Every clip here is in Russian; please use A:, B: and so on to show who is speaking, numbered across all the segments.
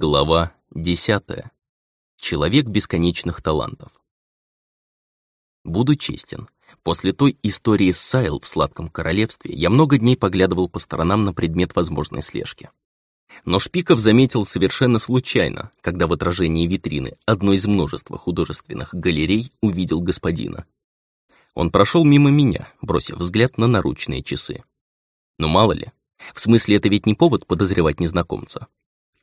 A: Глава десятая. Человек бесконечных талантов. Буду честен. После той истории с Сайл в Сладком Королевстве я много дней поглядывал по сторонам на предмет возможной слежки. Но Шпиков заметил совершенно случайно, когда в отражении витрины одной из множества художественных галерей увидел господина. Он прошел мимо меня, бросив взгляд на наручные часы. Ну мало ли, в смысле это ведь не повод подозревать незнакомца.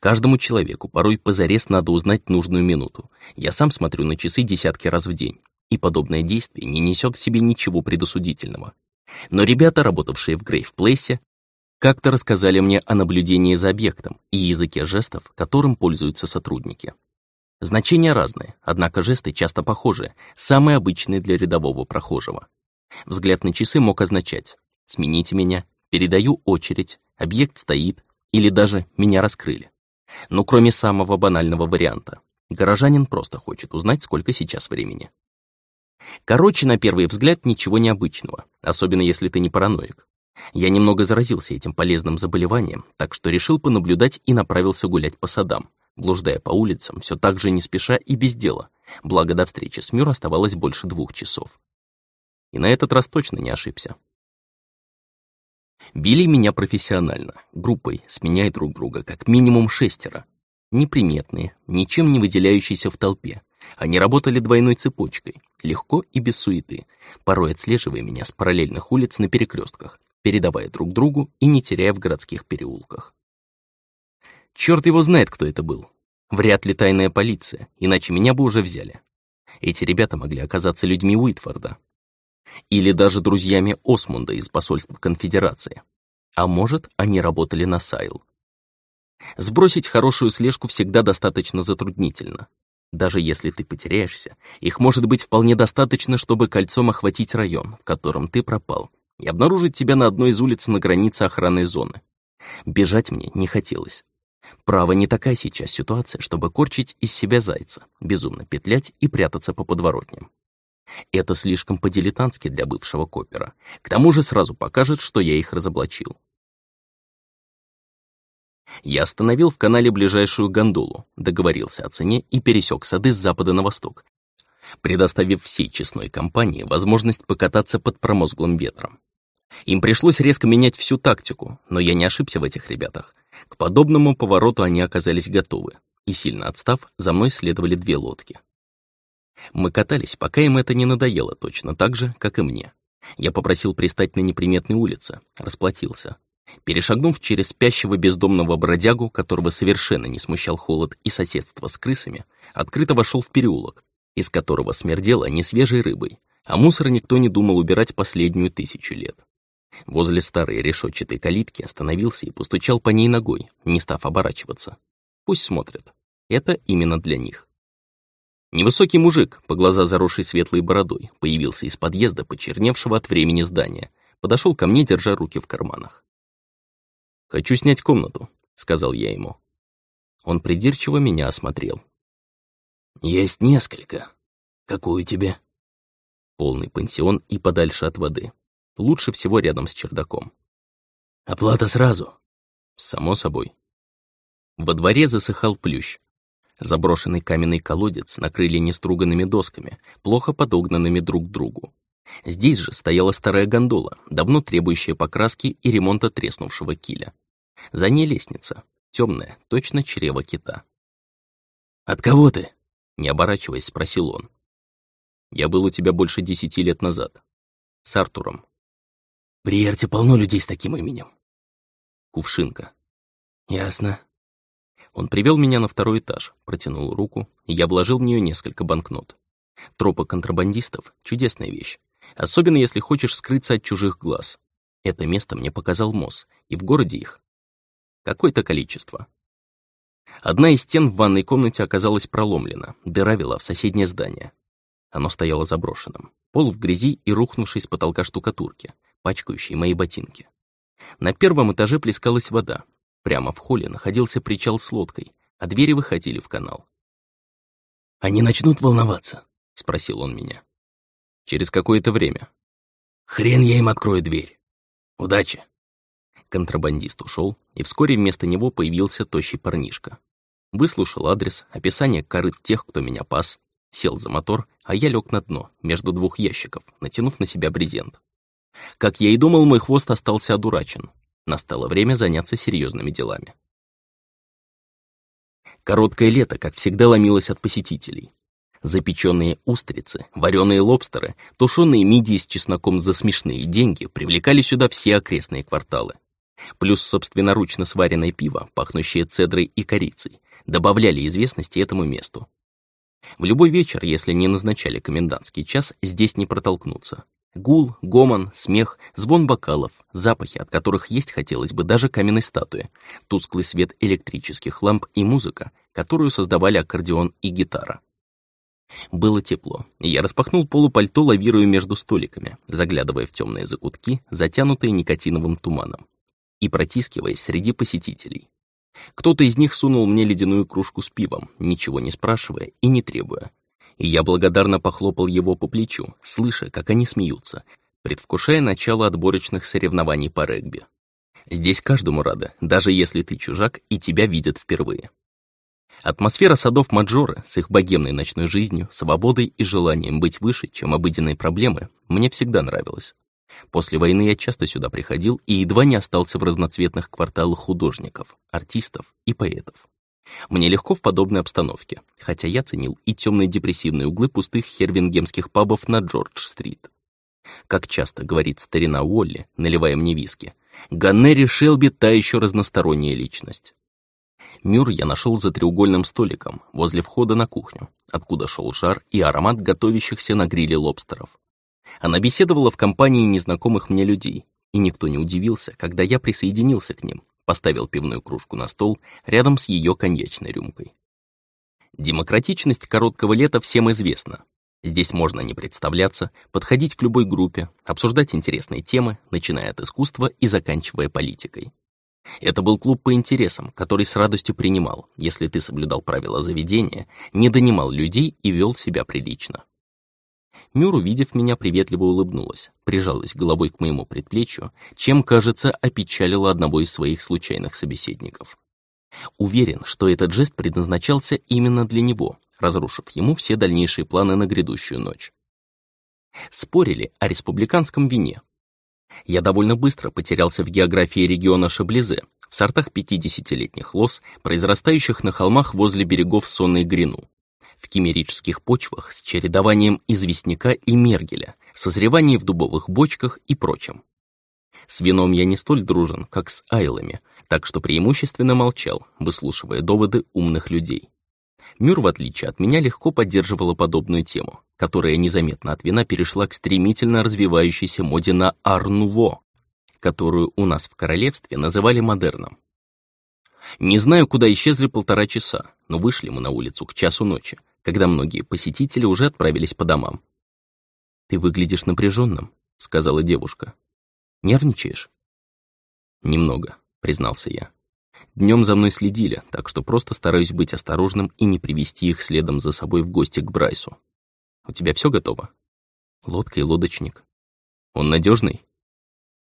A: Каждому человеку порой позарез надо узнать нужную минуту. Я сам смотрю на часы десятки раз в день, и подобное действие не несет в себе ничего предосудительного. Но ребята, работавшие в Грейв-Плейсе, как-то рассказали мне о наблюдении за объектом и языке жестов, которым пользуются сотрудники. Значения разные, однако жесты часто похожие, самые обычные для рядового прохожего. Взгляд на часы мог означать «смените меня», «передаю очередь», «объект стоит» или даже «меня раскрыли». Ну, кроме самого банального варианта. Горожанин просто хочет узнать, сколько сейчас времени. Короче, на первый взгляд, ничего необычного, особенно если ты не параноик. Я немного заразился этим полезным заболеванием, так что решил понаблюдать и направился гулять по садам, блуждая по улицам, все так же не спеша и без дела, благо до встречи с Мюр оставалось больше двух часов. И на этот раз точно не ошибся. Били меня профессионально, группой, сменяя друг друга, как минимум шестеро. Неприметные, ничем не выделяющиеся в толпе. Они работали двойной цепочкой, легко и без суеты, порой отслеживая меня с параллельных улиц на перекрестках, передавая друг другу и не теряя в городских переулках. Черт его знает, кто это был. Вряд ли тайная полиция, иначе меня бы уже взяли. Эти ребята могли оказаться людьми Уитфорда, или даже друзьями Осмунда из посольства Конфедерации. А может, они работали на Сайл. Сбросить хорошую слежку всегда достаточно затруднительно. Даже если ты потеряешься, их может быть вполне достаточно, чтобы кольцом охватить район, в котором ты пропал, и обнаружить тебя на одной из улиц на границе охранной зоны. Бежать мне не хотелось. Право, не такая сейчас ситуация, чтобы корчить из себя зайца, безумно петлять и прятаться по подворотням. Это слишком по-дилетантски для бывшего копера. К тому же сразу покажет, что я их разоблачил. Я остановил в канале ближайшую гондолу, договорился о цене и пересек сады с запада на восток, предоставив всей честной компании возможность покататься под промозглым ветром. Им пришлось резко менять всю тактику, но я не ошибся в этих ребятах. К подобному повороту они оказались готовы, и сильно отстав, за мной следовали две лодки. Мы катались, пока им это не надоело точно так же, как и мне. Я попросил пристать на неприметной улице, расплатился. Перешагнув через спящего бездомного бродягу, которого совершенно не смущал холод и соседство с крысами, открыто вошел в переулок, из которого смердело не свежей рыбой, а мусор никто не думал убирать последнюю тысячу лет. Возле старой решетчатой калитки остановился и постучал по ней ногой, не став оборачиваться. Пусть смотрят. Это именно для них. Невысокий мужик, по глаза заросший светлой бородой, появился из подъезда, почерневшего от времени здания, подошел ко мне, держа руки в карманах. «Хочу снять комнату», — сказал я ему. Он придирчиво меня осмотрел. «Есть несколько. Какую тебе?» Полный пансион и подальше от воды. Лучше всего рядом с чердаком. «Оплата сразу?» «Само собой». Во дворе засыхал плющ, Заброшенный каменный колодец накрыли неструганными досками, плохо подогнанными друг к другу. Здесь же стояла старая гондола, давно требующая покраски и ремонта треснувшего киля. За ней лестница, темная, точно чрево кита. «От кого ты?» — не оборачиваясь, спросил он. «Я был у тебя больше десяти лет назад. С Артуром». «При Эрте полно людей с таким именем». «Кувшинка». «Ясно. Он привел меня на второй этаж, протянул руку, и я вложил в нее несколько банкнот. Тропы контрабандистов — чудесная вещь, особенно если хочешь скрыться от чужих глаз. Это место мне показал МОЗ, и в городе их какое-то количество. Одна из стен в ванной комнате оказалась проломлена, дыра вела в соседнее здание. Оно стояло заброшенным, пол в грязи и рухнувшей с потолка штукатурки, пачкающей мои ботинки. На первом этаже плескалась вода, Прямо в холле находился причал с лодкой, а двери выходили в канал. «Они начнут волноваться?» — спросил он меня. «Через какое-то время». «Хрен я им открою дверь. Удачи!» Контрабандист ушел, и вскоре вместо него появился тощий парнишка. Выслушал адрес, описание корыт тех, кто меня пас, сел за мотор, а я лег на дно, между двух ящиков, натянув на себя брезент. Как я и думал, мой хвост остался одурачен. Настало время заняться серьезными делами. Короткое лето, как всегда, ломилось от посетителей. Запеченные устрицы, вареные лобстеры, тушеные мидии с чесноком за смешные деньги привлекали сюда все окрестные кварталы. Плюс собственноручно сваренное пиво, пахнущее цедрой и корицей, добавляли известности этому месту. В любой вечер, если не назначали комендантский час, здесь не протолкнуться. Гул, гомон, смех, звон бокалов, запахи, от которых есть хотелось бы даже каменной статуи, тусклый свет электрических ламп и музыка, которую создавали аккордеон и гитара. Было тепло, и я распахнул полупальто, лавируя между столиками, заглядывая в темные закутки, затянутые никотиновым туманом, и протискиваясь среди посетителей. Кто-то из них сунул мне ледяную кружку с пивом, ничего не спрашивая и не требуя, и я благодарно похлопал его по плечу, слыша, как они смеются, предвкушая начало отборочных соревнований по регби. Здесь каждому рада, даже если ты чужак и тебя видят впервые. Атмосфера садов Маджоры с их богемной ночной жизнью, свободой и желанием быть выше, чем обыденные проблемы, мне всегда нравилась. После войны я часто сюда приходил и едва не остался в разноцветных кварталах художников, артистов и поэтов. Мне легко в подобной обстановке, хотя я ценил и темные депрессивные углы пустых хервингемских пабов на Джордж-стрит. Как часто говорит старина Уолли, наливая мне виски, Ганнери Шелби та еще разносторонняя личность. Мюр я нашел за треугольным столиком, возле входа на кухню, откуда шел жар и аромат готовящихся на гриле лобстеров. Она беседовала в компании незнакомых мне людей, и никто не удивился, когда я присоединился к ним, поставил пивную кружку на стол рядом с ее коньячной рюмкой. Демократичность короткого лета всем известна. Здесь можно не представляться, подходить к любой группе, обсуждать интересные темы, начиная от искусства и заканчивая политикой. Это был клуб по интересам, который с радостью принимал, если ты соблюдал правила заведения, не донимал людей и вел себя прилично. Мюр, увидев меня, приветливо улыбнулась, прижалась головой к моему предплечью, чем, кажется, опечалила одного из своих случайных собеседников. Уверен, что этот жест предназначался именно для него, разрушив ему все дальнейшие планы на грядущую ночь. Спорили о республиканском вине. Я довольно быстро потерялся в географии региона Шаблизе, в сортах 50-летних лос, произрастающих на холмах возле берегов сонной Грину в кимерических почвах с чередованием известняка и мергеля, созревание в дубовых бочках и прочем. С вином я не столь дружен, как с айлами, так что преимущественно молчал, выслушивая доводы умных людей. Мюр, в отличие от меня, легко поддерживала подобную тему, которая незаметно от вина перешла к стремительно развивающейся моде на арнуво, которую у нас в королевстве называли модерном. Не знаю, куда исчезли полтора часа, но вышли мы на улицу к часу ночи, когда многие посетители уже отправились по домам. «Ты выглядишь напряженным, сказала девушка. «Нервничаешь?» «Немного», — признался я. Днем за мной следили, так что просто стараюсь быть осторожным и не привести их следом за собой в гости к Брайсу. У тебя все готово? Лодка и лодочник. Он надежный?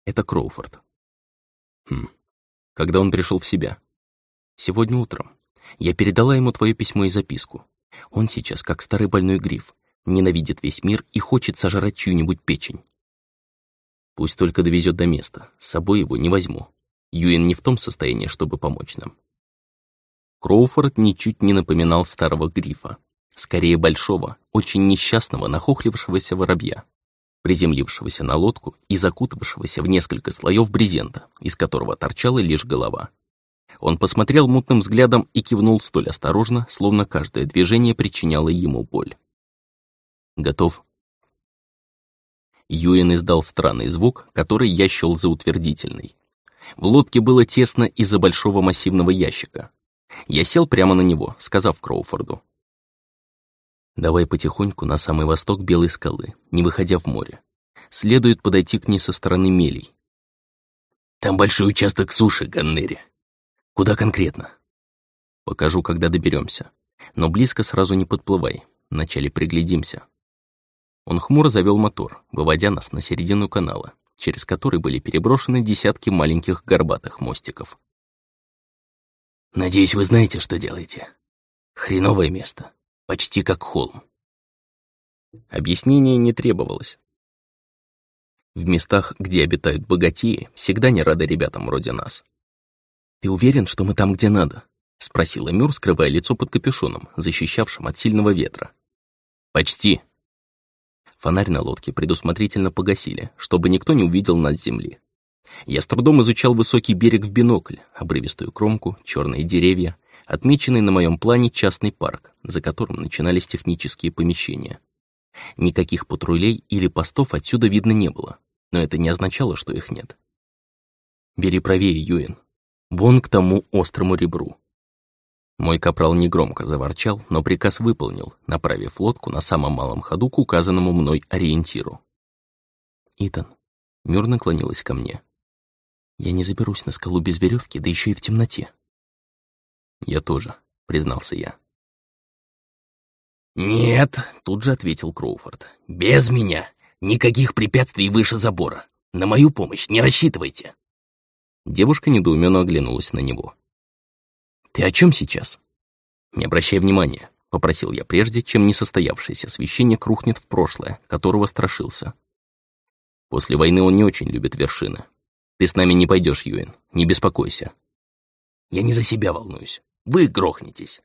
A: Это Кроуфорд. Хм. Когда он пришел в себя? Сегодня утром. Я передала ему твое письмо и записку. Он сейчас как старый больной гриф, ненавидит весь мир и хочет сожрать чью-нибудь печень. Пусть только довезет до места, с собой его не возьму. Юин не в том состоянии, чтобы помочь нам. Кроуфорд ничуть не напоминал старого грифа. Скорее большого, очень несчастного, нахохлившегося воробья, приземлившегося на лодку и закутавшегося в несколько слоев брезента, из которого торчала лишь голова. Он посмотрел мутным взглядом и кивнул столь осторожно, словно каждое движение причиняло ему боль. «Готов?» Юэн издал странный звук, который я счёл за утвердительный. В лодке было тесно из-за большого массивного ящика. Я сел прямо на него, сказав Кроуфорду. «Давай потихоньку на самый восток Белой скалы, не выходя в море. Следует подойти к ней со стороны мелей». «Там большой участок суши, Ганнери», Куда конкретно? Покажу, когда доберемся. Но близко сразу не подплывай. Вначале приглядимся. Он хмуро завел мотор, выводя нас на середину канала, через который были переброшены десятки маленьких горбатых мостиков. Надеюсь, вы знаете, что делаете. Хреновое место. Почти как холм. Объяснение не требовалось. В местах, где обитают богатеи, всегда не рады ребятам вроде нас. «Ты уверен, что мы там, где надо?» — спросила Мюр, скрывая лицо под капюшоном, защищавшим от сильного ветра. «Почти». Фонарь на лодке предусмотрительно погасили, чтобы никто не увидел нас земли. Я с трудом изучал высокий берег в бинокль, обрывистую кромку, черные деревья, отмеченный на моем плане частный парк, за которым начинались технические помещения. Никаких патрулей или постов отсюда видно не было, но это не означало, что их нет. «Бери правее, Юин. Вон к тому острому ребру». Мой капрал негромко заворчал, но приказ выполнил, направив лодку на самом малом ходу к указанному мной ориентиру. «Итан», — Мюр наклонилась ко мне, я не заберусь на скалу без веревки, да еще и в темноте. Я тоже, признался я. «Нет», — тут же ответил Кроуфорд. «Без меня. Никаких препятствий выше забора. На мою помощь не рассчитывайте». Девушка недоуменно оглянулась на него. «Ты о чем сейчас?» «Не обращай внимания», — попросил я прежде, чем несостоявшийся священник рухнет в прошлое, которого страшился. После войны он не очень любит вершины, ты с нами не пойдешь, Юин, не беспокойся. Я не за себя волнуюсь. Вы грохнетесь.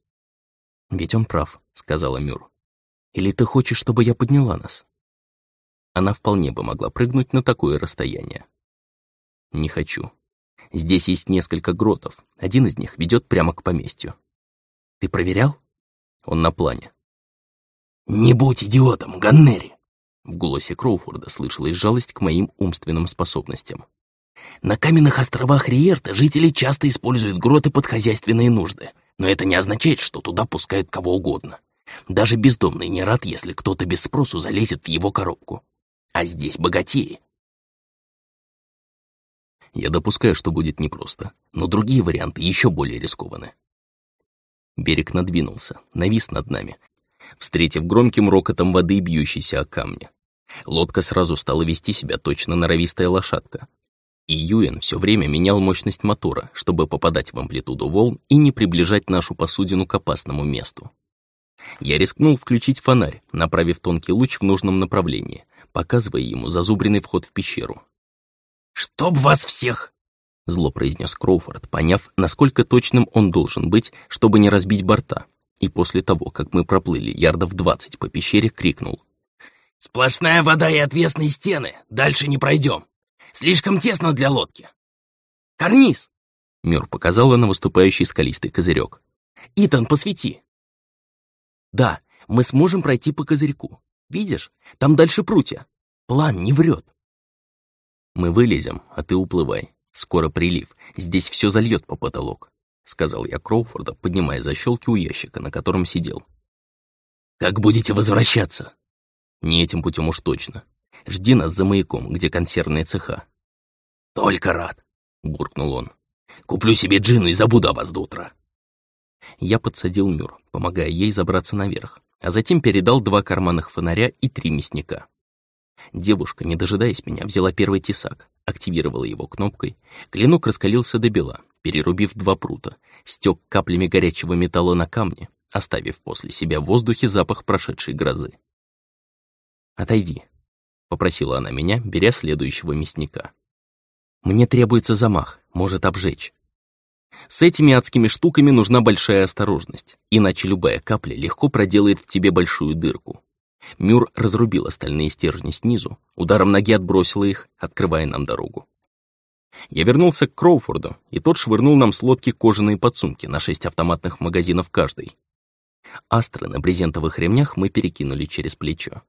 A: Ведь он прав, сказала Мюр. Или ты хочешь, чтобы я подняла нас? Она вполне бы могла прыгнуть на такое расстояние. Не хочу. Здесь есть несколько гротов. Один из них ведет прямо к поместью. Ты проверял? Он на плане. «Не будь идиотом, Ганнери!» В голосе Кроуфорда слышалась жалость к моим умственным способностям. На каменных островах Риерта жители часто используют гроты под хозяйственные нужды, но это не означает, что туда пускают кого угодно. Даже бездомный не рад, если кто-то без спросу залезет в его коробку. А здесь богатеи. Я допускаю, что будет непросто, но другие варианты еще более рискованы. Берег надвинулся, навис над нами, встретив громким рокотом воды, бьющейся о камни. Лодка сразу стала вести себя точно норовистая лошадка, и Юэн все время менял мощность мотора, чтобы попадать в амплитуду волн и не приближать нашу посудину к опасному месту. Я рискнул включить фонарь, направив тонкий луч в нужном направлении, показывая ему зазубренный вход в пещеру. «Чтоб вас всех!» — зло произнес Кроуфорд, поняв, насколько точным он должен быть, чтобы не разбить борта, и после того, как мы проплыли ярдов двадцать по пещере, крикнул. «Сплошная вода и отвесные стены, дальше не пройдем!» Слишком тесно для лодки. Карниз! Мюр показала на выступающий скалистый козырек. Итан, посвети. Да, мы сможем пройти по козырьку. Видишь, там дальше прутья. План не врет. Мы вылезем, а ты уплывай. Скоро прилив. Здесь все зальет по потолок, сказал я Кроуфорда, поднимая защелки у ящика, на котором сидел. Как будете возвращаться? Не этим путем уж точно. Жди нас за маяком, где консервные цеха». «Только рад», — буркнул он. «Куплю себе джину и забуду о вас до утра». Я подсадил Мюр, помогая ей забраться наверх, а затем передал два карманных фонаря и три мясника. Девушка, не дожидаясь меня, взяла первый тесак, активировала его кнопкой. Клинок раскалился до бела, перерубив два прута, стек каплями горячего металла на камне, оставив после себя в воздухе запах прошедшей грозы. «Отойди», — попросила она меня, беря следующего мясника. «Мне требуется замах, может обжечь». С этими адскими штуками нужна большая осторожность, иначе любая капля легко проделает в тебе большую дырку. Мюр разрубил остальные стержни снизу, ударом ноги отбросила их, открывая нам дорогу. Я вернулся к Кроуфорду, и тот швырнул нам с лодки кожаные подсумки на шесть автоматных магазинов каждый. Астры на брезентовых ремнях мы перекинули через плечо.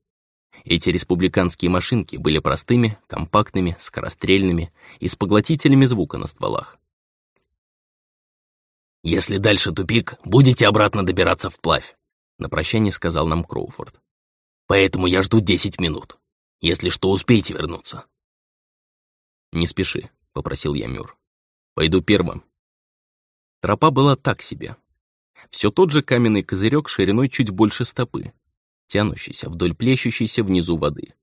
A: Эти республиканские машинки были простыми, компактными, скорострельными и с поглотителями звука на стволах. «Если дальше тупик, будете обратно добираться вплавь», — на прощание сказал нам Кроуфорд. «Поэтому я жду десять минут. Если что, успейте вернуться». «Не спеши», — попросил я Мюр. «Пойду первым». Тропа была так себе. Все тот же каменный козырек шириной чуть больше стопы, тянущийся вдоль плещущейся внизу воды.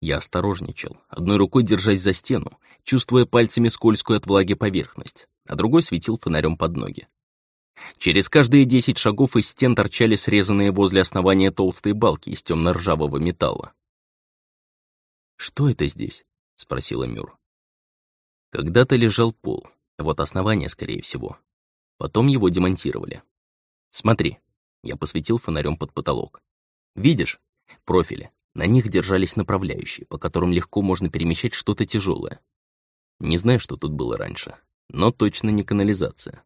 A: Я осторожничал, одной рукой держась за стену, чувствуя пальцами скользкую от влаги поверхность, а другой светил фонарем под ноги. Через каждые десять шагов из стен торчали срезанные возле основания толстые балки из темно-ржавого металла.
B: «Что это здесь?» — спросила Мюр.
A: Когда-то лежал пол, вот основание, скорее всего. Потом его демонтировали. Смотри, я посветил фонарем под потолок. Видишь? Профили. На них держались направляющие, по которым легко можно перемещать что-то тяжелое. Не знаю, что тут было раньше, но точно не канализация.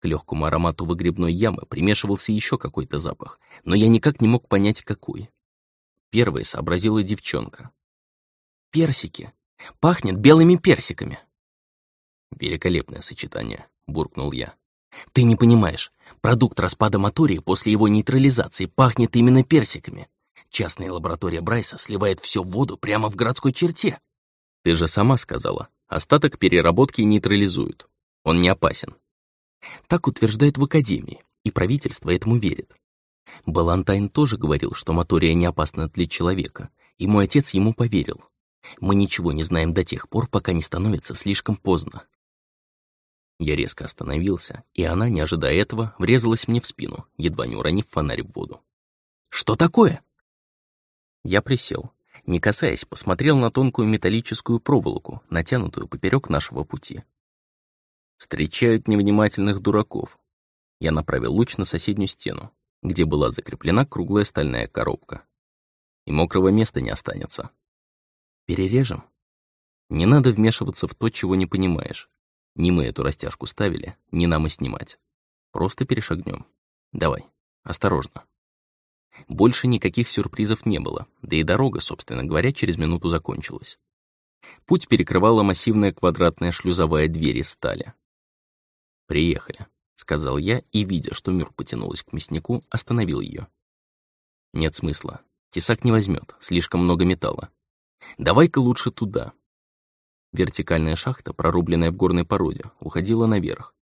A: К легкому аромату выгребной ямы примешивался еще какой-то запах, но я никак не мог понять, какой. Первой сообразила девчонка. «Персики! Пахнет белыми персиками!» «Великолепное сочетание», — буркнул я. «Ты не понимаешь, продукт распада мотории после его нейтрализации пахнет именно персиками. Частная лаборатория Брайса сливает все в воду прямо в городской черте». «Ты же сама сказала, остаток переработки нейтрализуют. Он не опасен». Так утверждают в Академии, и правительство этому верит. Балантайн тоже говорил, что мотория не опасна для человека, и мой отец ему поверил. Мы ничего не знаем до тех пор, пока не становится слишком поздно. Я резко остановился, и она, не ожидая этого, врезалась мне в спину, едва не уронив фонарь в воду. «Что такое?» Я присел, не касаясь, посмотрел на тонкую металлическую проволоку, натянутую поперек нашего пути. Встречают невнимательных дураков. Я направил луч на соседнюю стену, где была закреплена круглая стальная коробка. И мокрого места не останется. Перережем? Не надо вмешиваться в то, чего не понимаешь. Не мы эту растяжку ставили, не нам и снимать. Просто перешагнем. Давай, осторожно. Больше никаких сюрпризов не было, да и дорога, собственно говоря, через минуту закончилась. Путь перекрывала массивная квадратная шлюзовая дверь из стали. «Приехали», — сказал я, и, видя, что Мюр потянулась к мяснику, остановил ее. «Нет смысла. Тесак не возьмет, слишком много металла. Давай-ка лучше туда, Вертикальная шахта, прорубленная в горной породе, уходила наверх.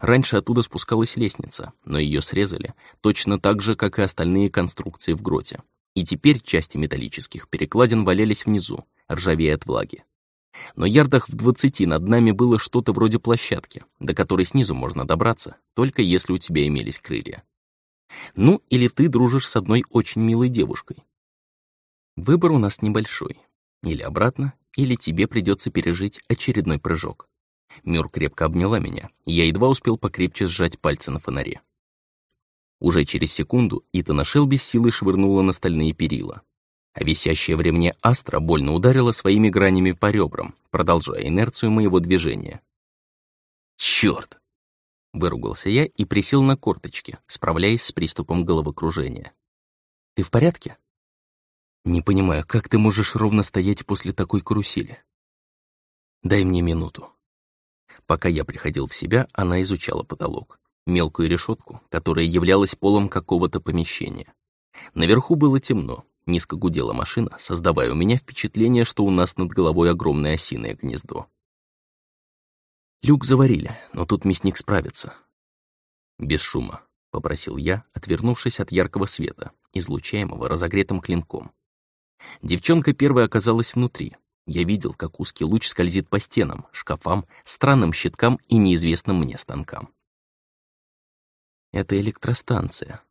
A: Раньше оттуда спускалась лестница, но ее срезали, точно так же, как и остальные конструкции в гроте. И теперь части металлических перекладин валялись внизу, ржавея от влаги. Но ярдах в двадцати над нами было что-то вроде площадки, до которой снизу можно добраться, только если у тебя имелись крылья. Ну, или ты дружишь с одной очень милой девушкой. Выбор у нас небольшой. Или обратно, или тебе придется пережить очередной прыжок. Мюр крепко обняла меня, и я едва успел покрепче сжать пальцы на фонаре. Уже через секунду Итана Шелби силой швырнула на стальные перила, а висящая в ремне астра больно ударила своими гранями по ребрам, продолжая инерцию моего движения. «Чёрт!» — выругался я и присел на корточки, справляясь с приступом головокружения. «Ты в порядке?» Не понимаю, как ты можешь ровно стоять после такой карусели? Дай мне минуту. Пока я приходил в себя, она изучала потолок. Мелкую решетку, которая являлась полом какого-то помещения. Наверху было темно, низко гудела машина, создавая у меня впечатление, что у нас над головой огромное осиное гнездо. Люк заварили, но тут мясник справится. Без шума, — попросил я, отвернувшись от яркого света, излучаемого разогретым клинком. Девчонка первая оказалась внутри. Я видел, как узкий луч скользит по стенам, шкафам, странным щиткам и неизвестным мне станкам. «Это электростанция.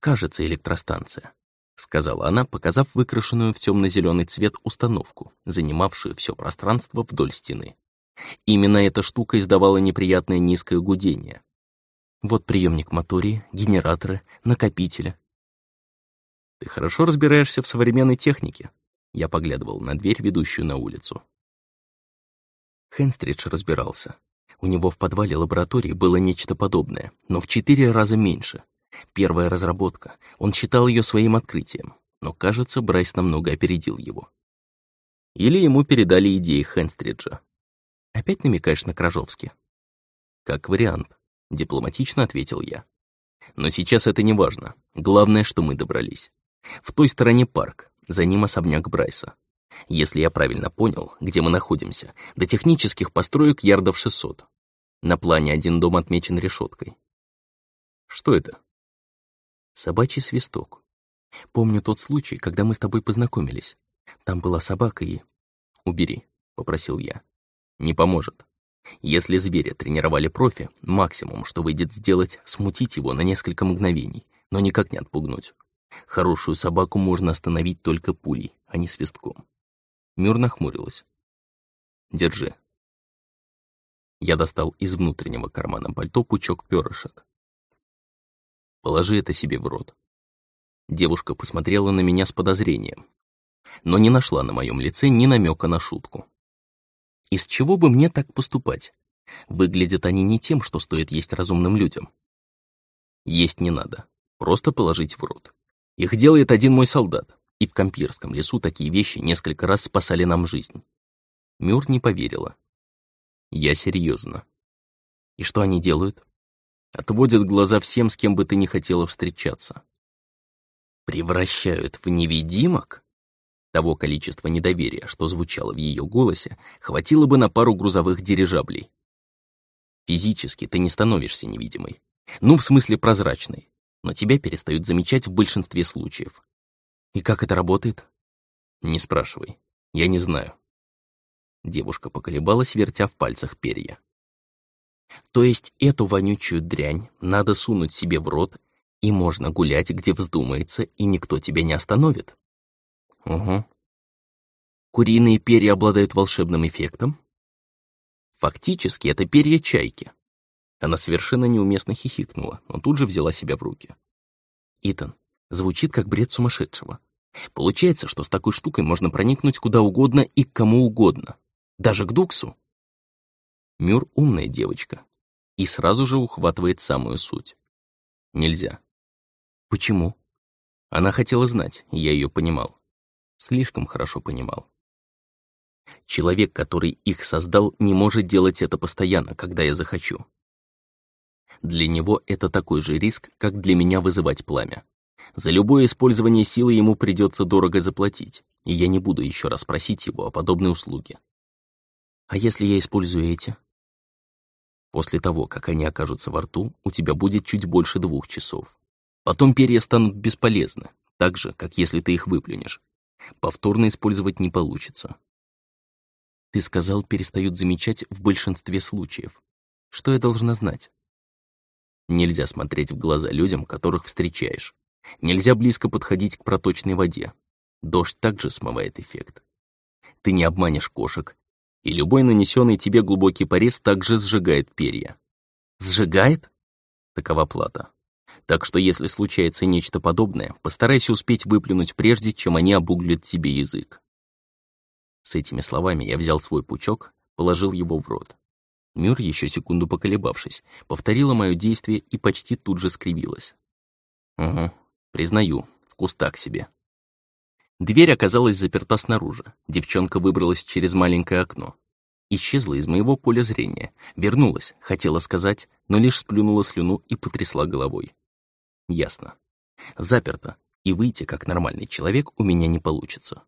A: Кажется, электростанция», — сказала она, показав выкрашенную в темно-зеленый цвет установку, занимавшую все пространство вдоль стены. Именно эта штука издавала неприятное низкое гудение. Вот приемник мотории, генераторы, накопители, «Ты хорошо разбираешься в современной технике?» Я поглядывал на дверь, ведущую на улицу. Хенстридж разбирался. У него в подвале лаборатории было нечто подобное, но в четыре раза меньше. Первая разработка. Он считал ее своим открытием, но, кажется, Брайс намного опередил его. Или ему передали идеи Хенстриджа. Опять намекаешь на Кражовски? Как вариант, дипломатично ответил я. Но сейчас это не важно. Главное, что мы добрались. В той стороне парк, за ним особняк Брайса. Если я правильно понял, где мы находимся, до технических построек ярдов 600. На плане один дом отмечен решеткой. Что это? Собачий свисток. Помню тот случай, когда мы с тобой познакомились. Там была собака и... «Убери», — попросил я. «Не поможет. Если зверя тренировали профи, максимум, что выйдет сделать, смутить его на несколько мгновений, но никак не отпугнуть. Хорошую собаку можно остановить только пулей, а не свистком. Мюр нахмурилась. «Держи». Я достал из внутреннего кармана пальто пучок перышек. «Положи это себе в рот». Девушка посмотрела на меня с подозрением, но не нашла на моем лице ни намека на шутку. Из чего бы мне так поступать? Выглядят они не тем, что стоит есть разумным людям. Есть не надо, просто положить в рот. Их делает один мой солдат, и в Кампирском лесу такие вещи несколько раз спасали нам жизнь. Мюр не поверила. Я серьезно. И что они делают? Отводят глаза всем, с кем бы ты не хотела встречаться. Превращают в невидимок? Того количества недоверия, что звучало в ее голосе, хватило бы на пару грузовых дирижаблей. Физически ты не становишься невидимой. Ну, в смысле прозрачной. Но тебя перестают замечать в большинстве случаев. И как это работает? Не спрашивай. Я не знаю. Девушка поколебалась, вертя в пальцах перья. То есть эту вонючую дрянь надо сунуть себе в рот, и можно гулять, где вздумается, и никто тебя не остановит? Угу. Куриные перья обладают волшебным эффектом? Фактически это перья чайки. Она совершенно неуместно хихикнула, но тут же взяла себя в руки. Итан, звучит как бред сумасшедшего. Получается, что с такой штукой можно проникнуть куда угодно и к кому угодно. Даже к Дуксу. Мюр умная девочка. И сразу же ухватывает самую суть. Нельзя. Почему? Она хотела знать, я ее понимал слишком хорошо понимал. Человек, который их создал, не может делать это постоянно, когда я захочу. Для него это такой же риск, как для меня вызывать пламя. За любое использование силы ему придется дорого заплатить, и я не буду еще раз просить его о подобной услуге. А если я использую эти? После того, как они окажутся во рту, у тебя будет чуть больше двух часов. Потом перья станут бесполезны, так же, как если ты их выплюнешь. Повторно использовать не получится. Ты сказал, перестают замечать в большинстве случаев. Что я должна знать? Нельзя смотреть в глаза людям, которых встречаешь. Нельзя близко подходить к проточной воде. Дождь также смывает эффект. Ты не обманешь кошек, и любой нанесенный тебе глубокий порез также сжигает перья. Сжигает? Такова плата. Так что если случается нечто подобное, постарайся успеть выплюнуть прежде, чем они обуглят тебе язык. С этими словами я взял свой пучок, положил его в рот. Мюр, еще секунду поколебавшись, повторила мое действие и почти тут же скривилась. Угу, признаю, вкус так себе. Дверь оказалась заперта снаружи. Девчонка выбралась через маленькое окно. Исчезла из моего поля зрения. Вернулась, хотела сказать, но лишь сплюнула слюну и потрясла головой. Ясно. Заперто, и выйти как нормальный человек у меня не получится.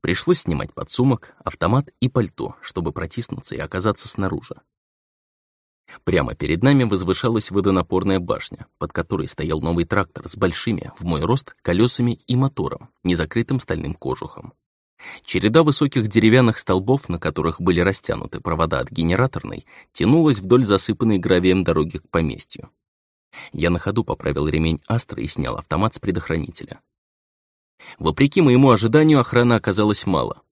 A: Пришлось снимать подсумок, автомат и пальто, чтобы протиснуться и оказаться снаружи. Прямо перед нами возвышалась водонапорная башня, под которой стоял новый трактор с большими, в мой рост, колесами и мотором, незакрытым стальным кожухом. Череда высоких деревянных столбов, на которых были растянуты провода от генераторной, тянулась вдоль засыпанной гравием дороги к поместью. Я на ходу поправил ремень Астра и снял автомат с предохранителя. Вопреки моему ожиданию, охраны оказалось мало.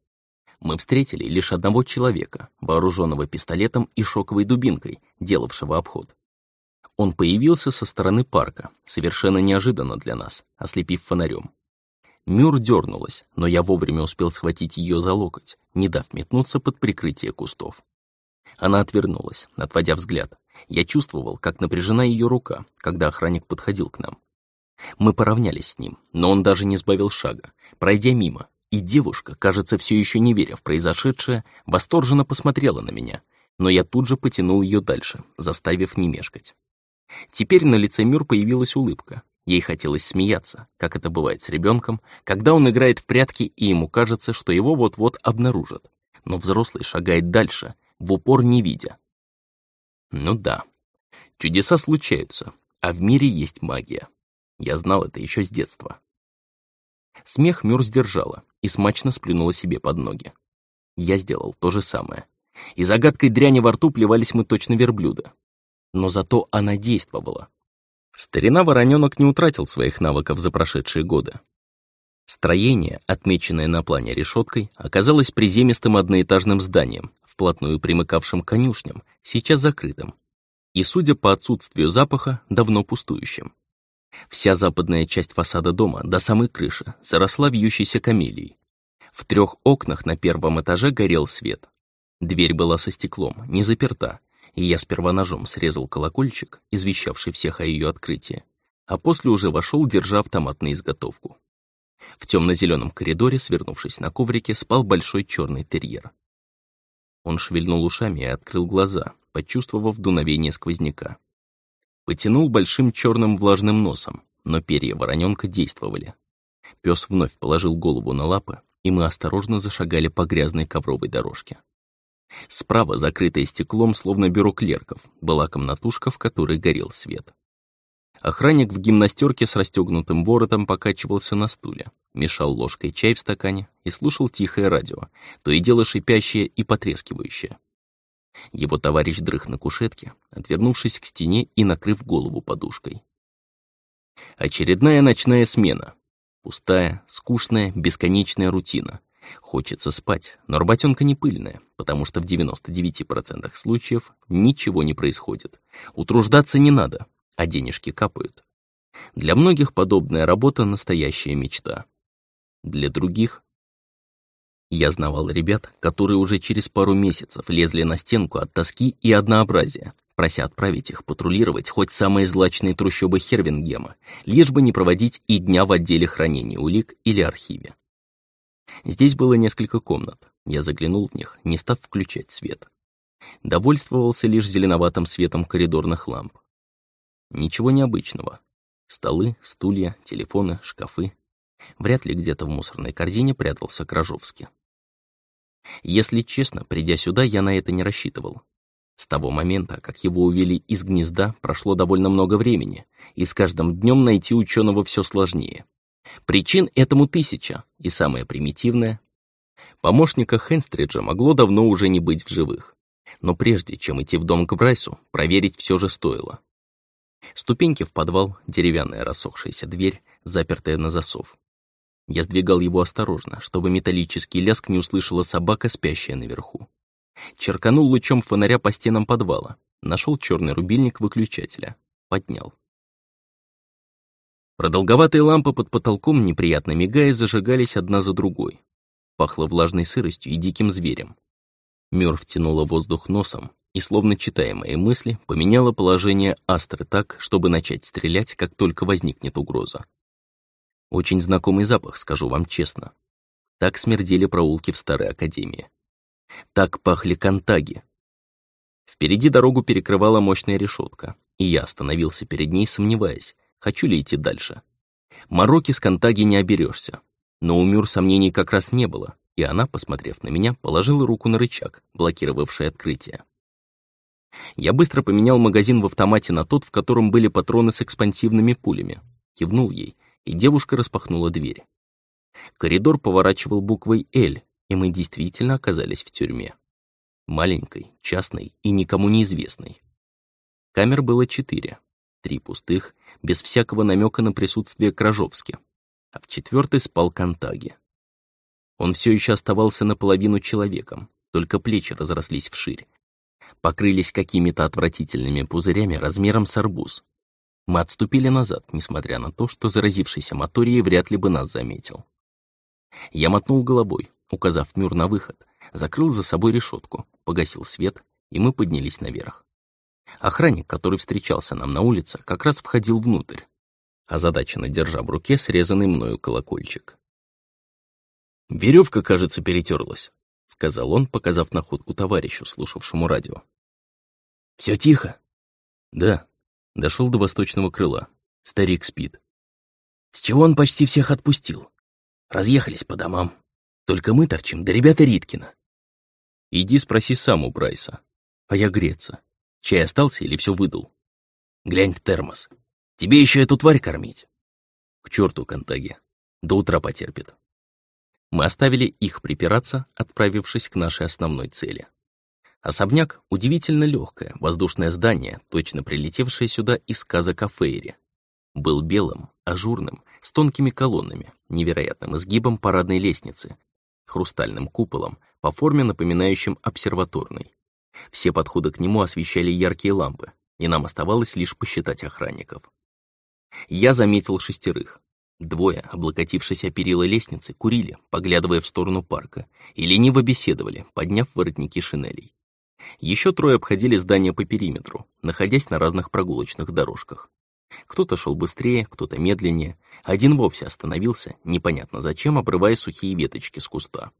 A: Мы встретили лишь одного человека, вооруженного пистолетом и шоковой дубинкой, делавшего обход. Он появился со стороны парка, совершенно неожиданно для нас, ослепив фонарем. Мюр дернулась, но я вовремя успел схватить ее за локоть, не дав метнуться под прикрытие кустов. Она отвернулась, отводя взгляд. Я чувствовал, как напряжена ее рука, когда охранник подходил к нам. Мы поравнялись с ним, но он даже не сбавил шага, пройдя мимо, и девушка, кажется, все еще не веря в произошедшее, восторженно посмотрела на меня, но я тут же потянул ее дальше, заставив не мешкать. Теперь на лице Мюр появилась улыбка. Ей хотелось смеяться, как это бывает с ребенком, когда он играет в прятки, и ему кажется, что его вот-вот обнаружат. Но взрослый шагает дальше, в упор не видя. Ну да, чудеса случаются, а в мире есть магия. Я знал это еще с детства. Смех Мюр сдержала и смачно сплюнула себе под ноги. Я сделал то же самое. И загадкой дряни во рту плевались мы точно верблюда. Но зато она действовала. Старина Воронёнок не утратил своих навыков за прошедшие годы. Строение, отмеченное на плане решеткой, оказалось приземистым одноэтажным зданием, вплотную примыкавшим к конюшням, сейчас закрытым. И, судя по отсутствию запаха, давно пустующим. Вся западная часть фасада дома до самой крыши заросла вьющейся камелией. В трех окнах на первом этаже горел свет. Дверь была со стеклом, не заперта, и я сперва ножом срезал колокольчик, извещавший всех о ее открытии, а после уже вошел, держа автомат на изготовку. В темно-зеленом коридоре, свернувшись на коврике, спал большой черный терьер. Он шевельнул ушами и открыл глаза, почувствовав дуновение сквозняка. Потянул большим черным влажным носом, но перья вороненка действовали. Пес вновь положил голову на лапы, и мы осторожно зашагали по грязной ковровой дорожке. Справа, закрытая стеклом, словно бюро клерков, была комнатушка, в которой горел свет. Охранник в гимнастерке с расстегнутым воротом покачивался на стуле, мешал ложкой чай в стакане и слушал тихое радио, то и дело шипящее и потрескивающее. Его товарищ дрых на кушетке, отвернувшись к стене и накрыв голову подушкой. Очередная ночная смена. Пустая, скучная, бесконечная рутина — Хочется спать, но работенка не пыльная, потому что в 99% случаев ничего не происходит. Утруждаться не надо, а денежки капают. Для многих подобная работа — настоящая мечта. Для других... Я знавал ребят, которые уже через пару месяцев лезли на стенку от тоски и однообразия, прося отправить их патрулировать хоть самые злачные трущобы Хервингема, лишь бы не проводить и дня в отделе хранения улик или архиве. Здесь было несколько комнат. Я заглянул в них, не став включать свет. Довольствовался лишь зеленоватым светом коридорных ламп. Ничего необычного. Столы, стулья, телефоны, шкафы. Вряд ли где-то в мусорной корзине прятался Кражовский. Если честно, придя сюда, я на это не рассчитывал. С того момента, как его увели из гнезда, прошло довольно много времени, и с каждым днем найти ученого все сложнее. Причин этому тысяча, и самое примитивное — помощника Хенстриджа могло давно уже не быть в живых. Но прежде чем идти в дом к Брайсу, проверить все же стоило. Ступеньки в подвал, деревянная рассохшаяся дверь, запертая на засов. Я сдвигал его осторожно, чтобы металлический лязг не услышала собака, спящая наверху. Черканул лучом фонаря по стенам подвала, нашел черный рубильник выключателя, поднял. Продолговатые лампы под потолком, неприятно мигая, зажигались одна за другой. Пахло влажной сыростью и диким зверем. Мёр втянула воздух носом и, словно читая мои мысли, поменяла положение астры так, чтобы начать стрелять, как только возникнет угроза. Очень знакомый запах, скажу вам честно. Так смердели проулки в Старой Академии. Так пахли контаги. Впереди дорогу перекрывала мощная решетка, и я остановился перед ней, сомневаясь, Хочу ли идти дальше? Мороки с Контаги не оберешься. Но у Мюр сомнений как раз не было, и она, посмотрев на меня, положила руку на рычаг, блокировавший открытие. Я быстро поменял магазин в автомате на тот, в котором были патроны с экспансивными пулями. Кивнул ей, и девушка распахнула дверь. Коридор поворачивал буквой «Л», и мы действительно оказались в тюрьме. Маленькой, частной и никому неизвестной. Камер было четыре, три пустых, без всякого намека на присутствие Кражовски, а в четвертой спал Контаги. Он все еще оставался наполовину человеком, только плечи разрослись вширь, покрылись какими-то отвратительными пузырями размером с арбуз. Мы отступили назад, несмотря на то, что заразившийся моторией вряд ли бы нас заметил. Я мотнул головой, указав Мюр на выход, закрыл за собой решетку, погасил свет, и мы поднялись наверх. Охранник, который встречался нам на улице, как раз входил внутрь, озадаченно держа в руке срезанный мною колокольчик. Веревка, кажется, перетерлась, сказал он, показав находку товарищу, слушавшему радио. Все тихо? Да. Дошел до восточного крыла. Старик спит. С чего он почти всех отпустил? Разъехались по домам. Только мы торчим, да ребята Риткина. Иди спроси сам у Брайса. А я греться. Чай остался или все выдал? Глянь в термос. Тебе еще эту тварь кормить. К черту Контаги. До утра потерпит. Мы оставили их припираться, отправившись к нашей основной цели. Особняк — удивительно легкое, воздушное здание, точно прилетевшее сюда из сказок о Фейре. Был белым, ажурным, с тонкими колоннами, невероятным изгибом парадной лестницы, хрустальным куполом, по форме напоминающим обсерваторный. Все подходы к нему освещали яркие лампы, и нам оставалось лишь посчитать охранников. Я заметил шестерых. Двое, облокотившись о перила лестницы, курили, поглядывая в сторону парка, и лениво беседовали, подняв воротники шинелей. Еще трое обходили здание по периметру, находясь на разных прогулочных дорожках. Кто-то шел быстрее, кто-то медленнее. Один вовсе остановился, непонятно зачем, обрывая сухие веточки с куста.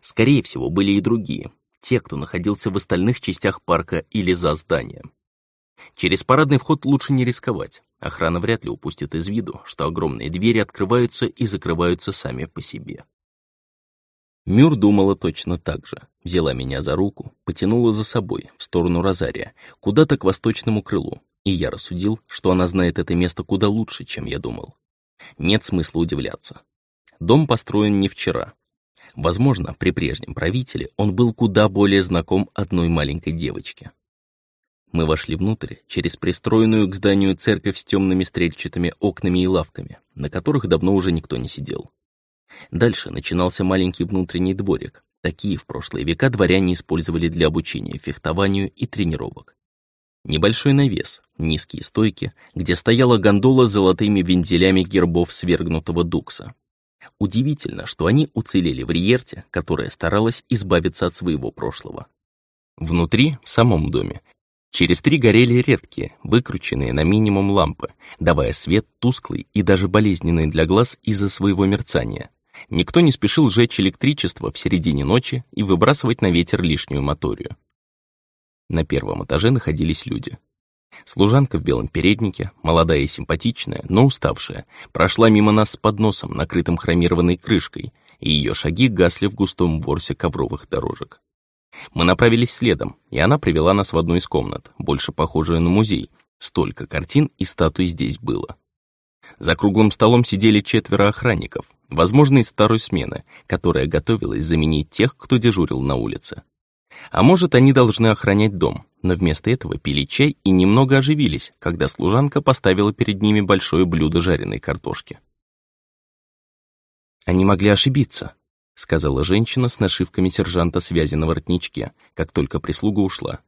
A: Скорее всего, были и другие, те, кто находился в остальных частях парка или за зданием. Через парадный вход лучше не рисковать. Охрана вряд ли упустит из виду, что огромные двери открываются и закрываются сами по себе. Мюр думала точно так же. Взяла меня за руку, потянула за собой, в сторону Розария, куда-то к восточному крылу, и я рассудил, что она знает это место куда лучше, чем я думал. Нет смысла удивляться. Дом построен не вчера. Возможно, при прежнем правителе он был куда более знаком одной маленькой девочке. Мы вошли внутрь через пристроенную к зданию церковь с темными стрельчатыми окнами и лавками, на которых давно уже никто не сидел. Дальше начинался маленький внутренний дворик. Такие в прошлые века дворяне использовали для обучения фехтованию и тренировок. Небольшой навес, низкие стойки, где стояла гондола с золотыми вензелями гербов свергнутого Дукса. Удивительно, что они уцелели в Риерте, которая старалась избавиться от своего прошлого. Внутри, в самом доме, через три горели редкие, выкрученные на минимум лампы, давая свет тусклый и даже болезненный для глаз из-за своего мерцания. Никто не спешил сжечь электричество в середине ночи и выбрасывать на ветер лишнюю моторию. На первом этаже находились люди. Служанка в белом переднике, молодая и симпатичная, но уставшая, прошла мимо нас с подносом, накрытым хромированной крышкой, и ее шаги гасли в густом ворсе ковровых дорожек. Мы направились следом, и она привела нас в одну из комнат, больше похожую на музей. Столько картин и статуй здесь было. За круглым столом сидели четверо охранников, возможно, из второй смены, которая готовилась заменить тех, кто дежурил на улице. А может, они должны охранять дом, но вместо этого пили чай и немного оживились, когда служанка поставила перед ними большое блюдо жареной картошки. «Они могли ошибиться», — сказала женщина с нашивками сержанта связи на воротничке, как только прислуга ушла.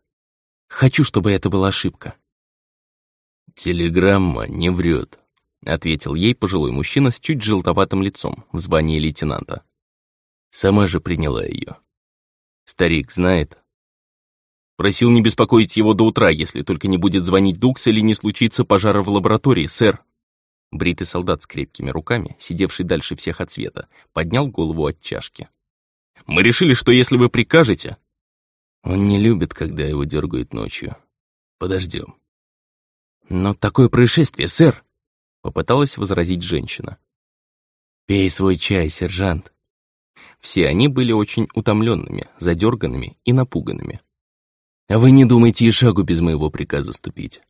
A: «Хочу, чтобы это была ошибка».
B: «Телеграмма не врет», — ответил ей пожилой мужчина с чуть желтоватым лицом в звании лейтенанта. Сама же приняла ее. Старик знает. Просил не беспокоить его до утра, если только не будет звонить Дукс или не случится пожара в лаборатории, сэр. Бритый солдат с крепкими руками, сидевший дальше всех от света, поднял голову от чашки. «Мы решили, что если вы прикажете...» Он не любит, когда его дергают ночью. Подождем.
A: «Но такое происшествие, сэр!» Попыталась возразить женщина.
B: «Пей свой чай, сержант.
A: Все они были очень утомленными, задерганными и напуганными.
B: А вы не думайте и шагу без моего приказа ступить.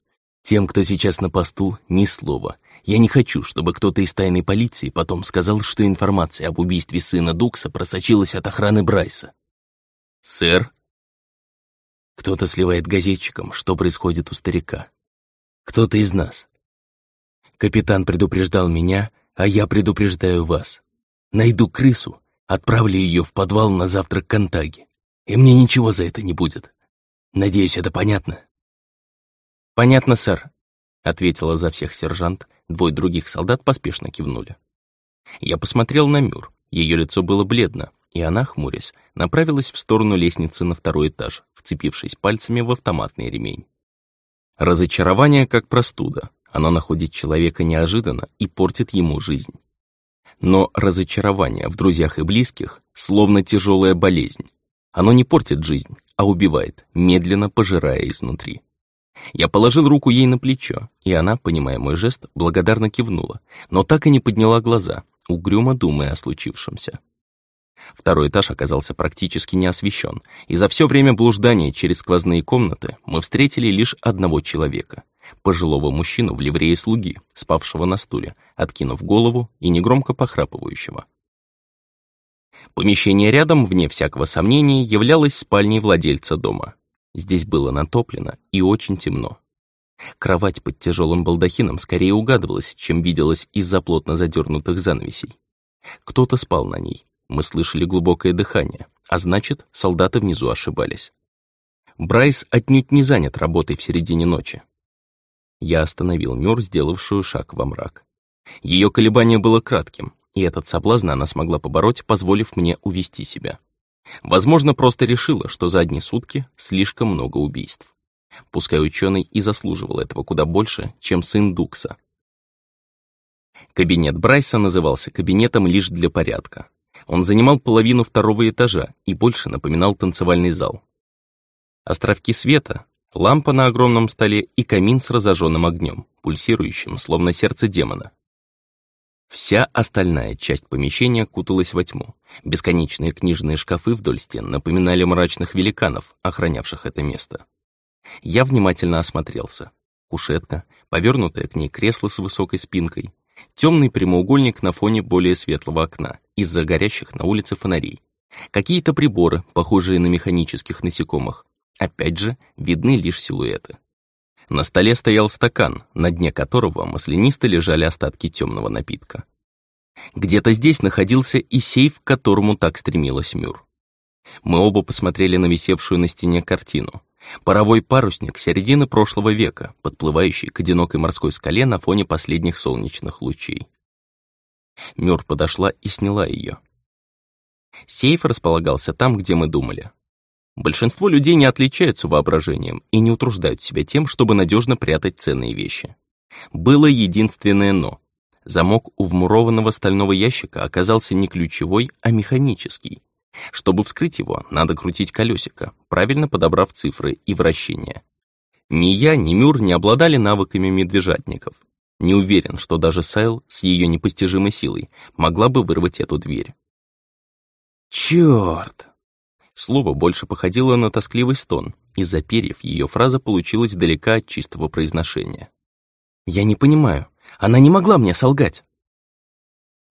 B: Тем, кто сейчас на посту, ни слова. Я не хочу, чтобы кто-то из тайной полиции потом сказал, что информация об убийстве сына Дукса просочилась от охраны Брайса.
A: «Сэр?»
B: Кто-то сливает газетчикам, что происходит у старика. Кто-то из нас. Капитан предупреждал меня, а я предупреждаю вас. Найду крысу, Отправлю ее в подвал на завтрак Контаги. И мне ничего за это не будет. Надеюсь, это понятно?»
A: «Понятно, сэр», — ответила за всех сержант. Двое других солдат поспешно кивнули. Я посмотрел на Мюр. Ее лицо было бледно, и она, хмурясь, направилась в сторону лестницы на второй этаж, вцепившись пальцами в автоматный ремень. Разочарование как простуда. Оно находит человека неожиданно и портит ему жизнь. Но разочарование в друзьях и близких словно тяжелая болезнь. Оно не портит жизнь, а убивает, медленно пожирая изнутри. Я положил руку ей на плечо, и она, понимая мой жест, благодарно кивнула, но так и не подняла глаза, угрюмо думая о случившемся. Второй этаж оказался практически не освещен, и за все время блуждания через сквозные комнаты мы встретили лишь одного человека пожилого мужчину в ливрее слуги, спавшего на стуле, откинув голову и негромко похрапывающего. Помещение рядом, вне всякого сомнения, являлось спальней владельца дома. Здесь было натоплено и очень темно. Кровать под тяжелым балдахином скорее угадывалась, чем виделась из-за плотно задернутых занавесей. Кто-то спал на ней. Мы слышали глубокое дыхание, а значит, солдаты внизу ошибались. Брайс отнюдь не занят работой в середине ночи. Я остановил Мюр, сделавшую шаг во мрак. Ее колебание было кратким, и этот соблазн она смогла побороть, позволив мне увести себя. Возможно, просто решила, что за одни сутки слишком много убийств. Пускай ученый и заслуживал этого куда больше, чем сын Дукса. Кабинет Брайса назывался кабинетом лишь для порядка. Он занимал половину второго этажа и больше напоминал танцевальный зал. Островки света, лампа на огромном столе и камин с разожженным огнем, пульсирующим, словно сердце демона. Вся остальная часть помещения куталась во тьму. Бесконечные книжные шкафы вдоль стен напоминали мрачных великанов, охранявших это место. Я внимательно осмотрелся. Кушетка, повернутое к ней кресло с высокой спинкой, темный прямоугольник на фоне более светлого окна из-за горящих на улице фонарей. Какие-то приборы, похожие на механических насекомых. Опять же, видны лишь силуэты. На столе стоял стакан, на дне которого маслянисто лежали остатки темного напитка. Где-то здесь находился и сейф, к которому так стремилась Мюр. Мы оба посмотрели на висевшую на стене картину. Паровой парусник середины прошлого века, подплывающий к одинокой морской скале на фоне последних солнечных лучей. Мюр подошла и сняла ее. Сейф располагался там, где мы думали. Большинство людей не отличаются воображением и не утруждают себя тем, чтобы надежно прятать ценные вещи. Было единственное «но». Замок у вмурованного стального ящика оказался не ключевой, а механический. Чтобы вскрыть его, надо крутить колесико, правильно подобрав цифры и вращения. Ни я, ни Мюр не обладали навыками медвежатников. Не уверен, что даже Сайл с ее непостижимой силой могла бы вырвать эту дверь. Черт! Слово больше походило на тоскливый стон. Из-за перьев ее фраза получилась далека от чистого произношения. «Я не понимаю. Она не могла мне солгать».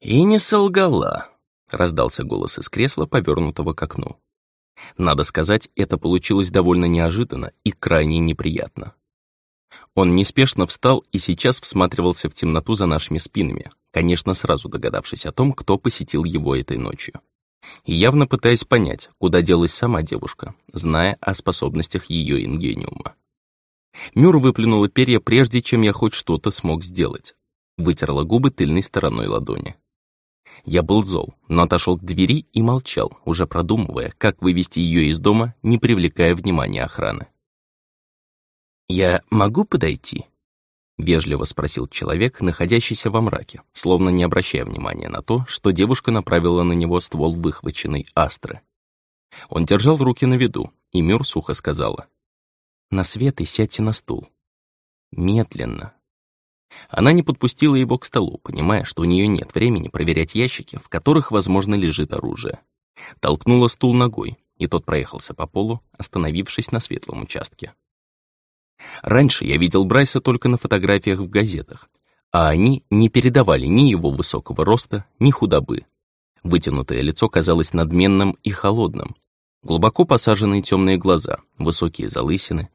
A: «И не солгала», — раздался голос из кресла, повернутого к окну. Надо сказать, это получилось довольно неожиданно и крайне неприятно. Он неспешно встал и сейчас всматривался в темноту за нашими спинами, конечно, сразу догадавшись о том, кто посетил его этой ночью явно пытаясь понять, куда делась сама девушка, зная о способностях ее ингениума. Мюр выплюнула перья, прежде чем я хоть что-то смог сделать. Вытерла губы тыльной стороной ладони. Я был зол, но отошел к двери и молчал, уже продумывая, как вывести ее из дома, не привлекая внимания охраны. «Я могу подойти?» Вежливо спросил человек, находящийся во мраке, словно не обращая внимания на то, что девушка направила на него ствол выхваченной астры. Он держал руки на виду, и Мюр сухо сказала. «На свет и сядьте на стул. Медленно». Она не подпустила его к столу, понимая, что у нее нет времени проверять ящики, в которых, возможно, лежит оружие. Толкнула стул ногой, и тот проехался по полу, остановившись на светлом участке. Раньше я видел Брайса только на фотографиях в газетах, а они не передавали ни его высокого роста, ни худобы. Вытянутое лицо казалось надменным и холодным. Глубоко посаженные темные глаза, высокие залысины.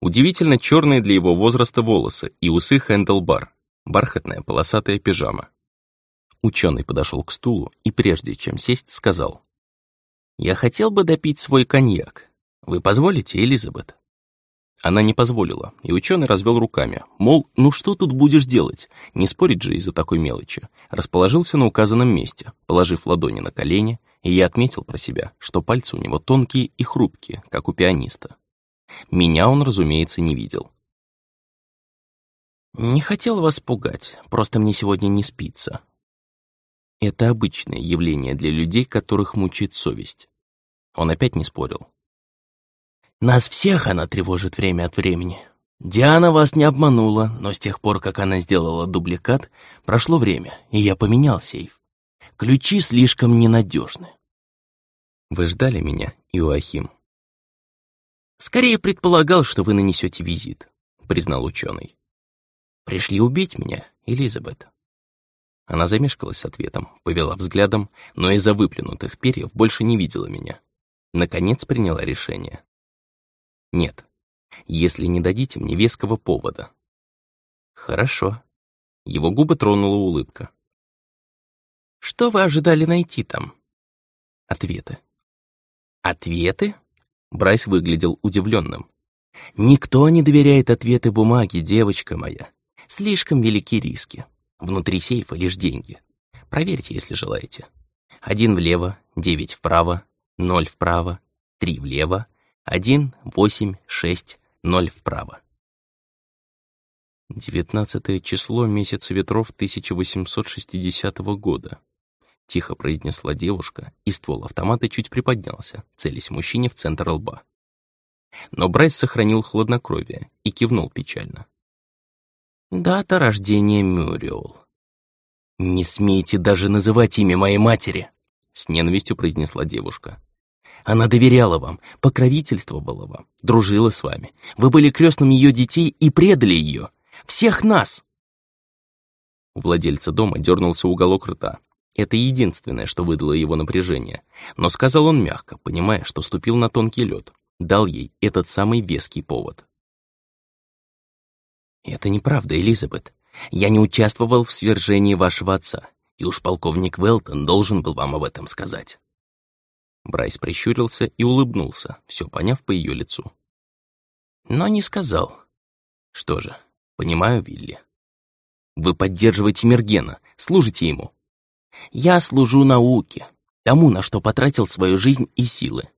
A: Удивительно черные для его возраста волосы и усы хендлбар, бархатная полосатая пижама. Ученый подошел к стулу и прежде чем сесть, сказал. «Я хотел бы допить свой коньяк. Вы позволите, Элизабет?» Она не позволила, и ученый развел руками, мол, ну что тут будешь делать, не спорить же из-за такой мелочи. Расположился на указанном месте, положив ладони на колени, и я отметил про себя, что пальцы у него тонкие и хрупкие, как у пианиста. Меня он, разумеется, не видел. «Не хотел вас пугать, просто мне сегодня не спится». Это обычное явление для людей, которых мучает совесть. Он опять не спорил, нас всех она тревожит время от времени. Диана вас не обманула, но с тех пор, как она сделала дубликат, прошло время, и я поменял сейф. Ключи слишком ненадежны. Вы ждали меня, Иоахим? Скорее предполагал, что вы нанесете визит, признал ученый. Пришли убить меня, Элизабет. Она замешкалась с ответом, повела взглядом, но из-за выплюнутых перьев больше не видела меня. Наконец приняла решение. Нет, если не дадите мне веского повода. Хорошо. Его губы тронула улыбка. Что вы ожидали найти там? Ответы. Ответы? Брайс выглядел удивленным. Никто не доверяет ответы бумаги, девочка моя. Слишком велики риски. Внутри сейфа лишь деньги. Проверьте, если желаете. Один влево, девять вправо, ноль вправо, три влево, один, восемь, шесть, ноль вправо. Девятнадцатое число месяца ветров 1860 года. Тихо произнесла девушка, и ствол автомата чуть приподнялся, целясь мужчине в центр лба. Но Брайс сохранил хладнокровие и кивнул печально. «Дата рождения Мюрриол». «Не смейте даже называть имя моей матери!» С ненавистью произнесла девушка. «Она доверяла вам, покровительствовала вам, дружила с вами. Вы были крестным ее детей и предали ее. Всех нас!» У владельца дома дернулся уголок рта. Это единственное, что выдало его напряжение. Но сказал он мягко, понимая, что ступил на тонкий лед дал ей этот самый веский повод. «Это неправда, Элизабет. Я не участвовал в свержении вашего отца, и уж полковник Велтон должен был вам об этом сказать». Брайс прищурился и улыбнулся, все поняв по ее лицу. Но не сказал. Что же, понимаю, Вилли. Вы поддерживаете Мергена, служите ему. Я служу науке, тому, на что потратил свою жизнь и силы.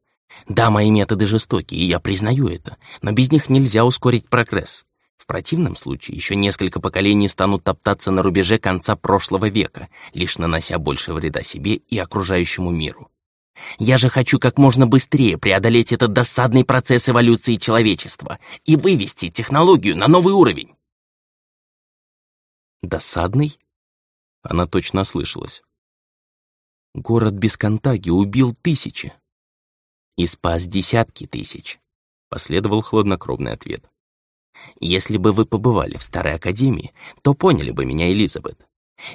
A: Да, мои методы жестоки, и я признаю это, но без них нельзя ускорить прогресс. В противном случае еще несколько поколений станут топтаться на рубеже конца прошлого века, лишь нанося больше вреда себе и окружающему миру. Я же хочу как можно быстрее преодолеть этот досадный процесс эволюции человечества и вывести технологию на новый уровень. Досадный? Она точно ослышалась. Город без контаги убил тысячи и спас десятки тысяч», — последовал хладнокровный ответ. «Если бы вы побывали в Старой Академии, то поняли бы меня, Элизабет.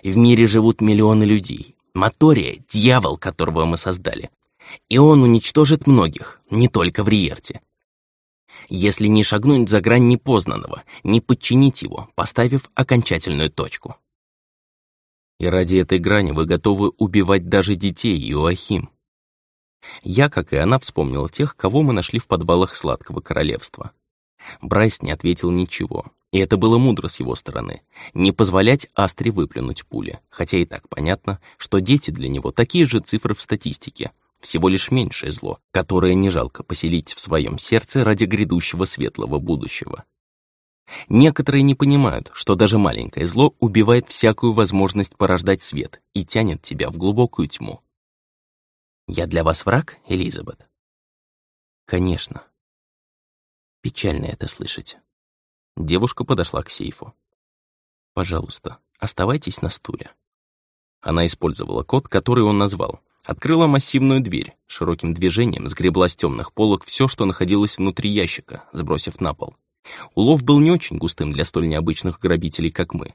A: В мире живут миллионы людей. Мотория — дьявол, которого мы создали. И он уничтожит многих, не только в Риерте. Если не шагнуть за грань непознанного, не подчинить его, поставив окончательную точку. И ради этой грани вы готовы убивать даже детей, Иоахим. Я, как и она, вспомнил тех, кого мы нашли в подвалах Сладкого Королевства. Брайс не ответил ничего, и это было мудро с его стороны. Не позволять Астре выплюнуть пули, хотя и так понятно, что дети для него такие же цифры в статистике, всего лишь меньшее зло, которое не жалко поселить в своем сердце ради грядущего светлого будущего. Некоторые не понимают, что даже маленькое зло убивает всякую возможность порождать свет и тянет тебя в глубокую тьму. Я для вас враг, Элизабет? Конечно. Печально это слышать. Девушка подошла к сейфу. Пожалуйста, оставайтесь на стуле. Она использовала код, который он назвал. Открыла массивную дверь, широким движением сгребла с темных полок все, что находилось внутри ящика, сбросив на пол. Улов был не очень густым для столь необычных грабителей, как мы.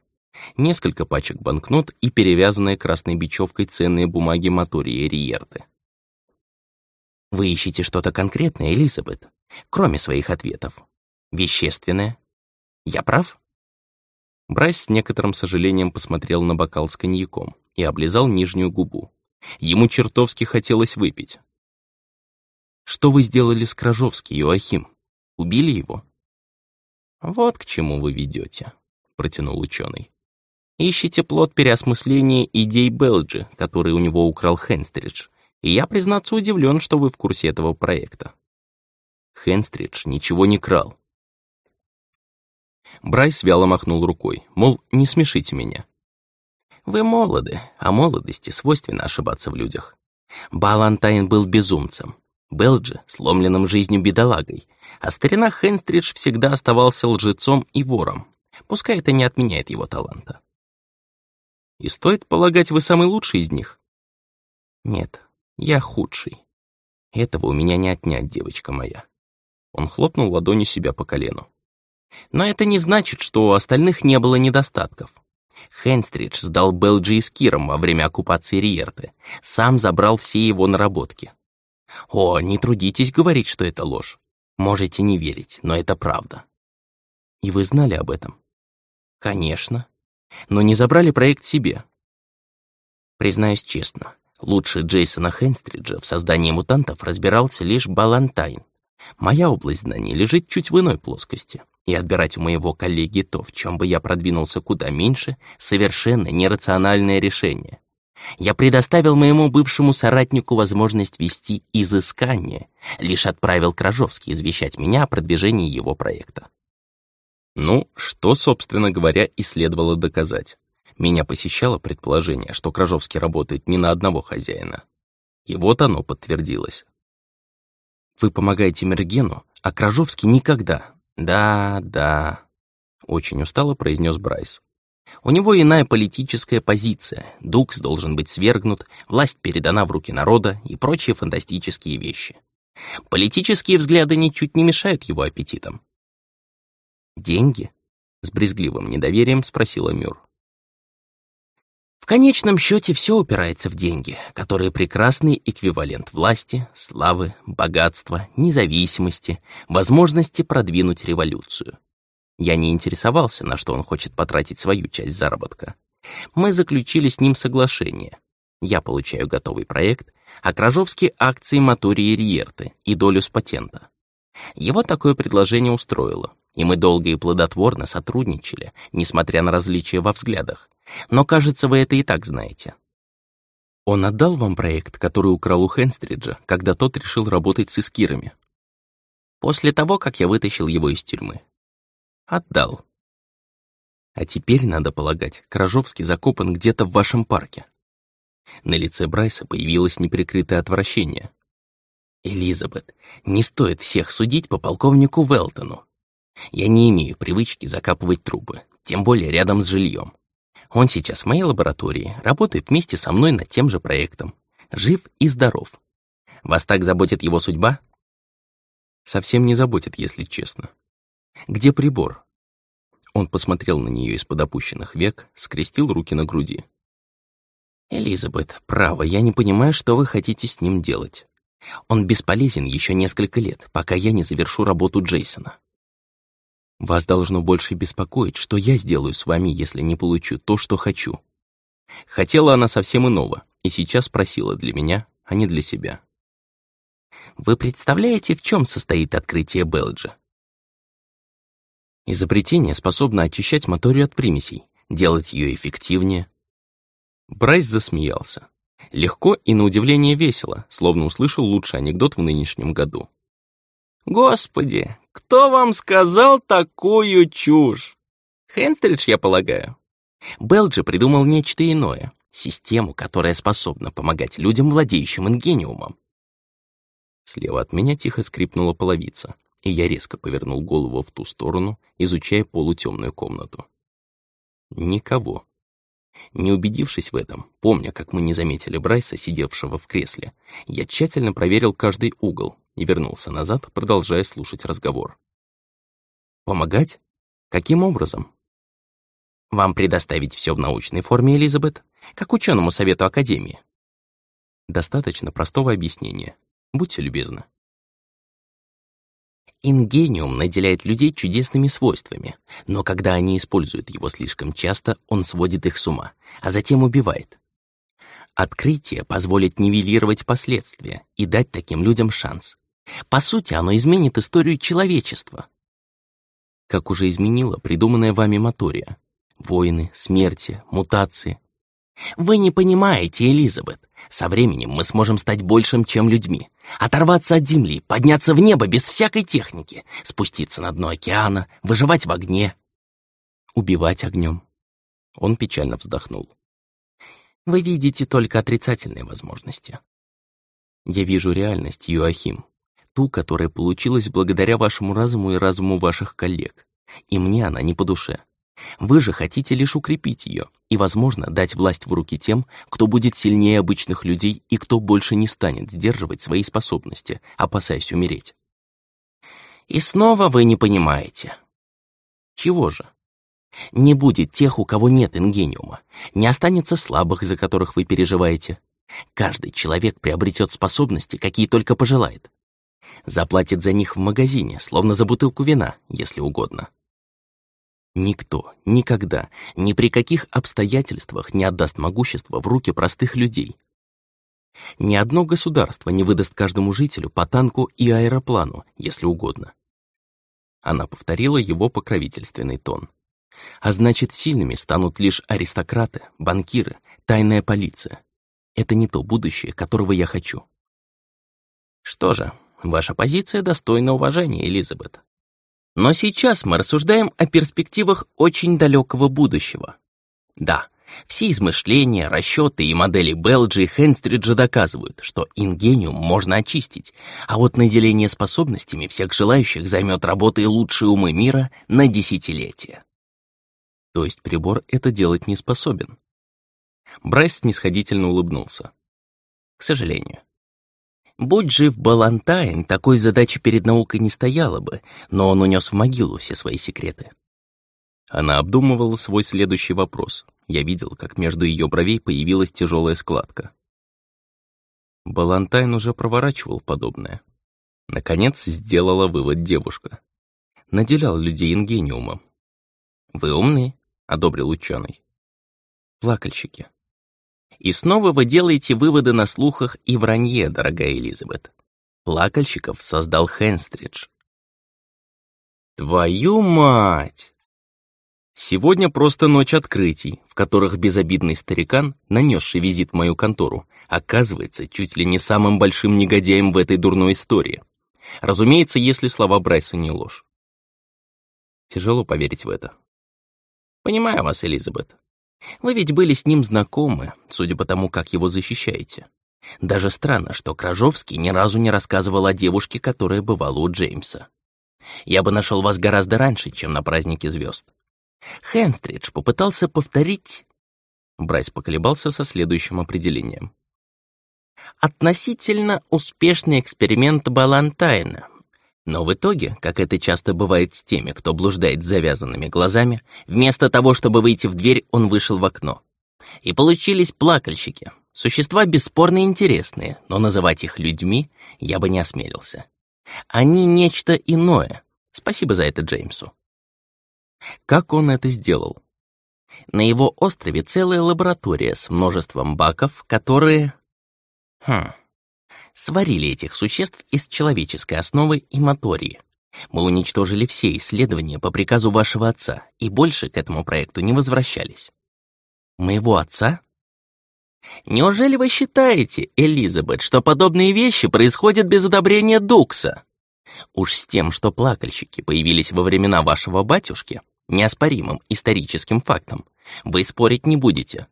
A: Несколько пачек банкнот и перевязанные красной бечевкой ценные бумаги Мотории Риерты. Вы ищете что-то конкретное, Элизабет, кроме своих ответов. Вещественное. Я прав? Брайс с некоторым сожалением посмотрел на бокал с коньяком и облизал нижнюю губу. Ему чертовски хотелось выпить. «Что вы сделали с Кражовски, Иоахим? Убили его?» «Вот к чему вы ведете», — протянул ученый. «Ищите плод переосмысления идей Белджи, который у него украл Хенстридж, и я, признаться, удивлен, что вы в курсе этого проекта. Хенстридж ничего не крал. Брайс вяло махнул рукой, мол, не смешите меня. Вы молоды, а молодости свойственно ошибаться в людях. Балантайн был безумцем, Белджи — сломленным жизнью бедолагой, а старина Хенстридж всегда оставался лжецом и вором. Пускай это не отменяет его таланта. И стоит полагать, вы самый лучший из них? Нет, я худший. Этого у меня не отнять, девочка моя. Он хлопнул ладонью себя по колену. Но это не значит, что у остальных не было недостатков. Хенстридж сдал Белджи с Киром во время оккупации Риерты. Сам забрал все его наработки. О, не трудитесь говорить, что это ложь. Можете не верить, но это правда. И вы знали об этом? Конечно. Но не забрали проект себе. Признаюсь честно, лучше Джейсона Хенстриджа в создании мутантов разбирался лишь Балантайн. Моя область знаний лежит чуть в иной плоскости, и отбирать у моего коллеги то, в чем бы я продвинулся куда меньше, совершенно нерациональное решение. Я предоставил моему бывшему соратнику возможность вести изыскание, лишь отправил Кражовский извещать меня о продвижении его проекта. Ну, что, собственно говоря, и следовало доказать. Меня посещало предположение, что Кражовский работает не на одного хозяина. И вот оно подтвердилось. Вы помогаете Мергену, а Кражовский никогда. Да, да. Очень устало произнес Брайс. У него иная политическая позиция, Дукс должен быть свергнут, власть передана в руки народа и прочие фантастические вещи. Политические взгляды ничуть не мешают его аппетитам. «Деньги?» — с брезгливым недоверием спросила Мюр. В конечном счете все упирается в деньги, которые прекрасный эквивалент власти, славы, богатства, независимости, возможности продвинуть революцию. Я не интересовался, на что он хочет потратить свою часть заработка. Мы заключили с ним соглашение. Я получаю готовый проект, а Кражовский — акции Мотории Риерты и долю с патента. Его такое предложение устроило, и мы долго и плодотворно сотрудничали, несмотря на различия во взглядах, но, кажется, вы это и так знаете. Он отдал вам проект, который украл у Хенстриджа, когда тот решил работать с искирами. После того, как я вытащил его из тюрьмы. Отдал. А теперь, надо полагать, Кражовский закопан где-то в вашем парке. На лице Брайса появилось неприкрытое отвращение. «Элизабет, не стоит всех судить по полковнику Велтону. Я не имею привычки закапывать трупы, тем более рядом с жильем. Он сейчас в моей лаборатории, работает вместе со мной над тем же проектом. Жив и здоров. Вас так заботит его судьба? Совсем не заботит, если честно. Где прибор? Он посмотрел на нее из-под опущенных век, скрестил руки на груди. «Элизабет, право, я не понимаю, что вы хотите с ним делать. Он бесполезен еще несколько лет, пока я не завершу работу Джейсона. Вас должно больше беспокоить, что я сделаю с вами, если не получу то, что хочу. Хотела она совсем иного, и сейчас просила для меня, а не для себя. Вы представляете, в чем состоит открытие Белджа? Изобретение способно очищать моторию от примесей, делать ее эффективнее. Брайс засмеялся. Легко и, на удивление, весело, словно услышал лучший анекдот в нынешнем году. «Господи, кто вам сказал такую чушь? Хенстридж, я полагаю. Белджи придумал нечто иное. Систему, которая способна помогать людям, владеющим ингениумом. Слева от меня тихо скрипнула половица, и я резко повернул голову в ту сторону, изучая полутемную комнату. Никого. Не убедившись в этом, помня, как мы не заметили Брайса, сидевшего в кресле, я тщательно проверил каждый угол, и вернулся назад, продолжая слушать разговор. «Помогать? Каким образом?» «Вам предоставить все в научной форме, Элизабет, как ученому совету Академии». Достаточно простого объяснения. Будьте любезны. Ингениум наделяет людей чудесными свойствами, но когда они используют его слишком часто, он сводит их с ума, а затем убивает. Открытие позволит нивелировать последствия и дать таким людям шанс. По сути, оно изменит историю человечества. Как уже изменила придуманная вами мотория. Войны, смерти, мутации. Вы не понимаете, Элизабет. Со временем мы сможем стать большим, чем людьми. Оторваться от земли, подняться в небо без всякой техники, спуститься на дно океана, выживать в огне. Убивать огнем. Он печально вздохнул. Вы видите только отрицательные возможности. Я вижу реальность, Юахим ту, которая получилась благодаря вашему разуму и разуму ваших коллег. И мне она не по душе. Вы же хотите лишь укрепить ее и, возможно, дать власть в руки тем, кто будет сильнее обычных людей и кто больше не станет сдерживать свои способности, опасаясь умереть. И снова вы не понимаете. Чего же? Не будет тех, у кого нет ингениума. Не останется слабых, за которых вы переживаете. Каждый человек приобретет способности, какие только пожелает. Заплатит за них в магазине, словно за бутылку вина, если угодно. Никто, никогда, ни при каких обстоятельствах не отдаст могущество в руки простых людей. Ни одно государство не выдаст каждому жителю по танку и аэроплану, если угодно. Она повторила его покровительственный тон. А значит, сильными станут лишь аристократы, банкиры, тайная полиция. Это не то будущее, которого я хочу. Что же, ваша позиция достойна уважения, Элизабет. Но сейчас мы рассуждаем о перспективах очень далекого будущего. Да, все измышления, расчеты и модели Белджи и Хенстриджа доказывают, что ингениум можно очистить, а вот наделение способностями всех желающих займет работой лучшие умы мира на десятилетия. То есть прибор это делать не способен. Брайс снисходительно улыбнулся. К сожалению. Будь жив Балантайн, такой задачи перед наукой не стояло бы, но он унес в могилу все свои секреты. Она обдумывала свой следующий вопрос. Я видел, как между ее бровей появилась тяжелая складка. Балантайн уже проворачивал подобное. Наконец сделала вывод девушка. Наделял людей ингениумом. «Вы умны», — одобрил ученый. «Плакальщики. И снова вы делаете выводы на слухах и вранье, дорогая Элизабет. Плакальщиков создал Хенстридж. Твою мать! Сегодня просто ночь открытий, в которых безобидный старикан, нанесший визит в мою контору, оказывается чуть ли не самым большим негодяем в этой дурной истории. Разумеется, если слова Брайса не ложь. Тяжело поверить в это. Понимаю вас, Элизабет. Вы ведь были с ним знакомы, судя по тому, как его защищаете. Даже странно, что Кражовский ни разу не рассказывал о девушке, которая бывала у Джеймса. Я бы нашел вас гораздо раньше, чем на празднике звезд. Хенстридж попытался повторить... Брайс поколебался со следующим определением. Относительно успешный эксперимент Балантайна, но в итоге, как это часто бывает с теми, кто блуждает с завязанными глазами, вместо того, чтобы выйти в дверь, он вышел в окно. И получились плакальщики. Существа бесспорно интересные, но называть их людьми я бы не осмелился. Они нечто иное. Спасибо за это Джеймсу. Как он это сделал? На его острове целая лаборатория с множеством баков, которые... Хм сварили этих существ из человеческой основы и мотории. Мы уничтожили все исследования по приказу вашего отца и больше к этому проекту не возвращались. Моего отца? Неужели вы считаете, Элизабет, что подобные вещи происходят без одобрения Дукса? Уж с тем, что плакальщики появились во времена вашего батюшки, неоспоримым историческим фактом, вы спорить не будете.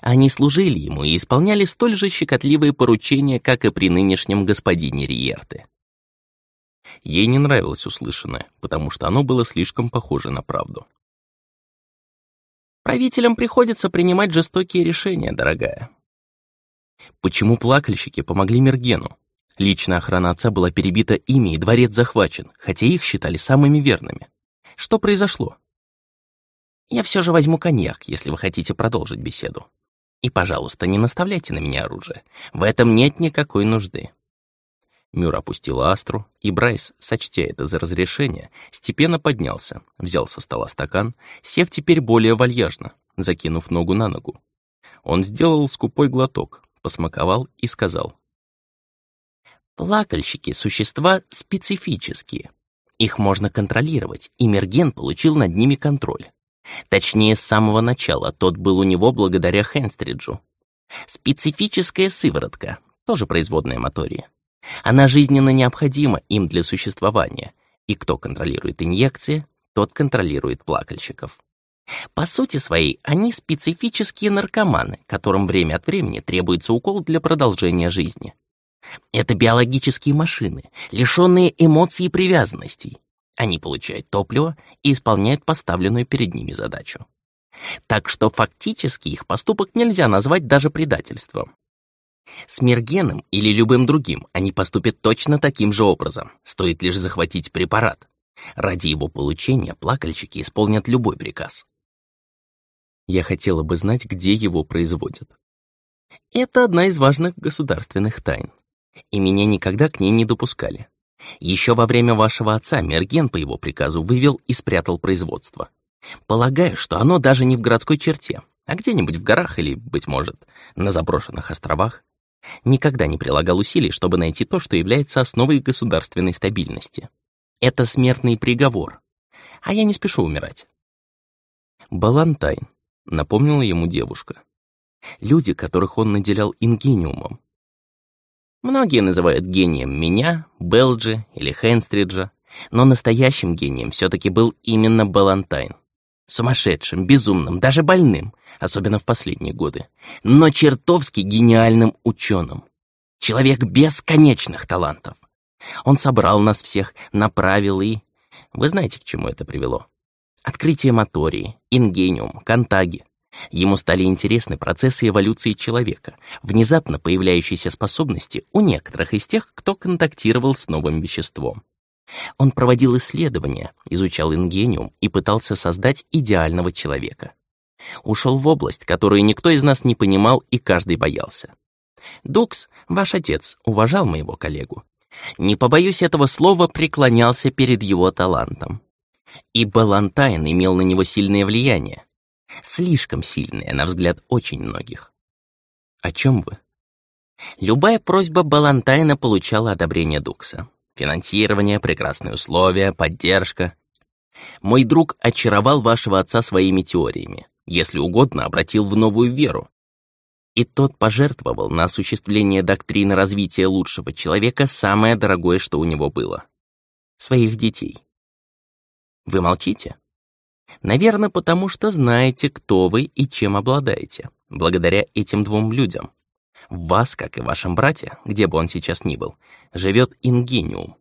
A: Они служили ему и исполняли столь же щекотливые поручения, как и при нынешнем господине Риерте. Ей не нравилось услышанное, потому что оно было слишком похоже на правду. Правителям приходится принимать жестокие решения, дорогая. Почему плакальщики помогли Мергену? Личная охрана отца была перебита ими, и дворец захвачен, хотя их считали самыми верными. Что произошло? Я все же возьму коньяк, если вы хотите продолжить беседу. И, пожалуйста, не наставляйте на меня оружие. В этом нет никакой нужды». Мюр опустил астру, и Брайс, сочтя это за разрешение, степенно поднялся, взял со стола стакан, сев теперь более вальяжно, закинув ногу на ногу. Он сделал скупой глоток, посмаковал и сказал. «Плакальщики — существа специфические. Их можно контролировать, и Мерген получил над ними контроль. Точнее, с самого начала тот был у него благодаря Хенстриджу. Специфическая сыворотка, тоже производная мотория. Она жизненно необходима им для существования, и кто контролирует инъекции, тот контролирует плакальщиков. По сути своей, они специфические наркоманы, которым время от времени требуется укол для продолжения жизни. Это биологические машины, лишенные эмоций и привязанностей. Они получают топливо и исполняют поставленную перед ними задачу. Так что фактически их поступок нельзя назвать даже предательством. С Мергеном или любым другим они поступят точно таким же образом, стоит лишь захватить препарат. Ради его получения плакальщики исполнят любой приказ. Я хотела бы знать, где его производят. Это одна из важных государственных тайн. И меня никогда к ней не допускали. Еще во время вашего отца Мерген по его приказу вывел и спрятал производство. Полагаю, что оно даже не в городской черте, а где-нибудь в горах или, быть может, на заброшенных островах. Никогда не прилагал усилий, чтобы найти то, что является основой государственной стабильности. Это смертный приговор. А я не спешу умирать. Балантайн, напомнила ему девушка. Люди, которых он наделял ингениумом. Многие называют гением меня, Белджи или Хенстриджа, но настоящим гением все таки был именно Балантайн. Сумасшедшим, безумным, даже больным, особенно в последние годы, но чертовски гениальным ученым. Человек бесконечных талантов. Он собрал нас всех, направил и... Вы знаете, к чему это привело. Открытие мотории, ингениум, контаги. Ему стали интересны процессы эволюции человека, внезапно появляющиеся способности у некоторых из тех, кто контактировал с новым веществом. Он проводил исследования, изучал ингениум и пытался создать идеального человека. Ушел в область, которую никто из нас не понимал и каждый боялся. Дукс, ваш отец, уважал моего коллегу. Не побоюсь этого слова, преклонялся перед его талантом. И Балантайн имел на него сильное влияние. Слишком сильное, на взгляд очень многих. О чем вы? Любая просьба Балантайна получала одобрение Дукса. Финансирование, прекрасные условия, поддержка. Мой друг очаровал вашего отца своими теориями, если угодно, обратил в новую веру. И тот пожертвовал на осуществление доктрины развития лучшего человека самое дорогое, что у него было. Своих детей. Вы молчите? Наверное, потому что знаете, кто вы и чем обладаете, благодаря этим двум людям. В вас, как и в вашем брате, где бы он сейчас ни был, живет ингениум.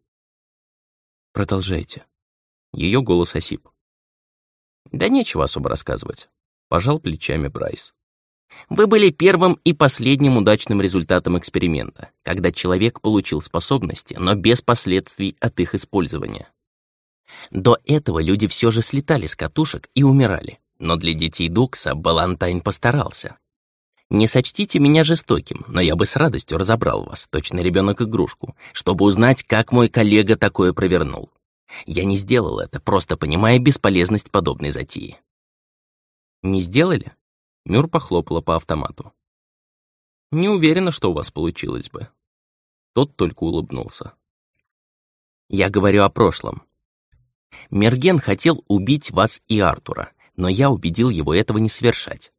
A: Продолжайте. Ее голос осип. Да нечего особо рассказывать. Пожал плечами Брайс. Вы были первым и последним удачным результатом эксперимента, когда человек получил способности, но без последствий от их использования. До этого люди все же слетали с катушек и умирали, но для детей Дукса Балантайн постарался. Не сочтите меня жестоким, но я бы с радостью разобрал вас, точно ребенок игрушку, чтобы узнать, как мой коллега такое провернул. Я не сделал это, просто понимая бесполезность подобной затеи. Не сделали? Мюр похлопала по автомату. Не уверена, что у вас получилось бы. Тот только улыбнулся. Я говорю о прошлом. Мерген хотел убить вас и Артура, но я убедил его этого не совершать.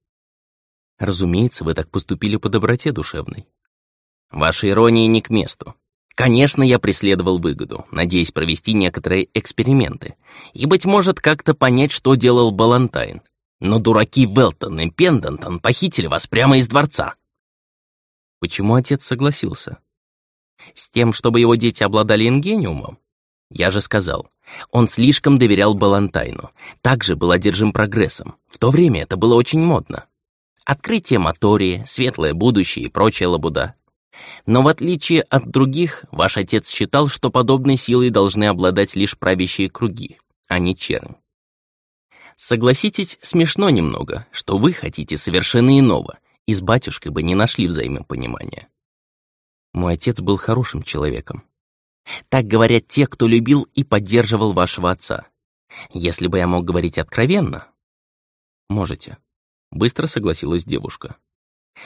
A: Разумеется, вы так поступили по доброте душевной. Ваша ирония не к месту. Конечно, я преследовал выгоду, надеясь провести некоторые эксперименты и, быть может, как-то понять, что делал Балантайн. Но дураки Велтон и Пендентон похитили вас прямо из дворца. Почему отец согласился? С тем, чтобы его дети обладали ингениумом? Я же сказал, он слишком доверял Балантайну, также был одержим прогрессом. В то время это было очень модно. Открытие мотории, светлое будущее и прочая лабуда. Но в отличие от других, ваш отец считал, что подобной силой должны обладать лишь правящие круги, а не чернь. Согласитесь, смешно немного, что вы хотите совершенно иного, и с батюшкой бы не нашли взаимопонимания. Мой отец был хорошим человеком. Так говорят те, кто любил и поддерживал вашего отца. Если бы я мог говорить откровенно... Можете. Быстро согласилась девушка.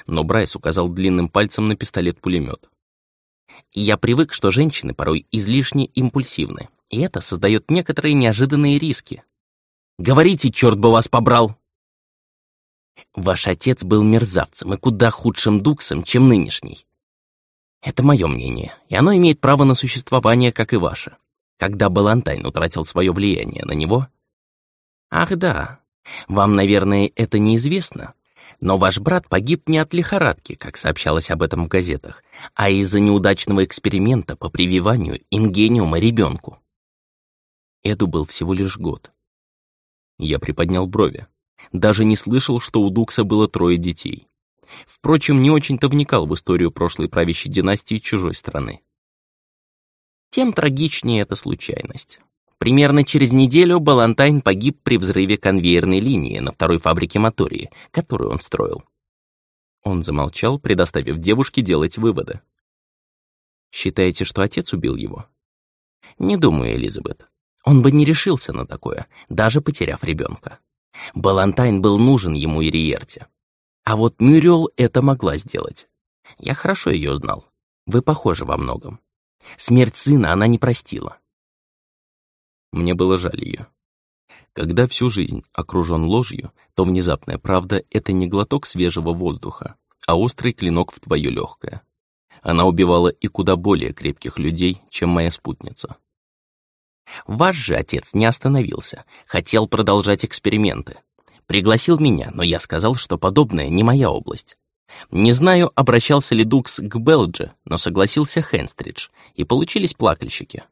A: Но Брайс указал длинным пальцем на пистолет-пулемет. «Я привык, что женщины порой излишне импульсивны, и это создает некоторые неожиданные риски. Говорите, черт бы вас побрал!» «Ваш отец был мерзавцем и куда худшим дуксом, чем нынешний. Это мое мнение, и оно имеет право на существование, как и ваше. Когда Балантайн утратил свое влияние на него... Ах да, вам, наверное, это неизвестно, но ваш брат погиб не от лихорадки, как сообщалось об этом в газетах, а из-за неудачного эксперимента по прививанию ингениума ребенку. Эду был всего лишь год. Я приподнял брови. Даже не слышал, что у Дукса было трое детей. Впрочем, не очень-то вникал в историю прошлой правящей династии чужой страны. Тем трагичнее эта случайность. Примерно через неделю Балантайн погиб при взрыве конвейерной линии на второй фабрике Мотории, которую он строил. Он замолчал, предоставив девушке делать выводы. «Считаете, что отец убил его?» «Не думаю, Элизабет. Он бы не решился на такое, даже потеряв ребенка. Балантайн был нужен ему и Риерте. А вот Мюррел это могла сделать. Я хорошо ее знал. Вы похожи во многом. Смерть сына она не простила.
B: Мне было жаль ее. Когда всю жизнь окружен ложью, то внезапная правда — это не глоток свежего воздуха, а острый клинок в твое легкое. Она убивала и куда более крепких людей, чем моя спутница.
A: Ваш же отец не остановился, хотел продолжать эксперименты. Пригласил меня, но я сказал, что подобное не моя область. Не знаю, обращался ли Дукс к Белдже, но согласился Хенстридж, и получились плакальщики.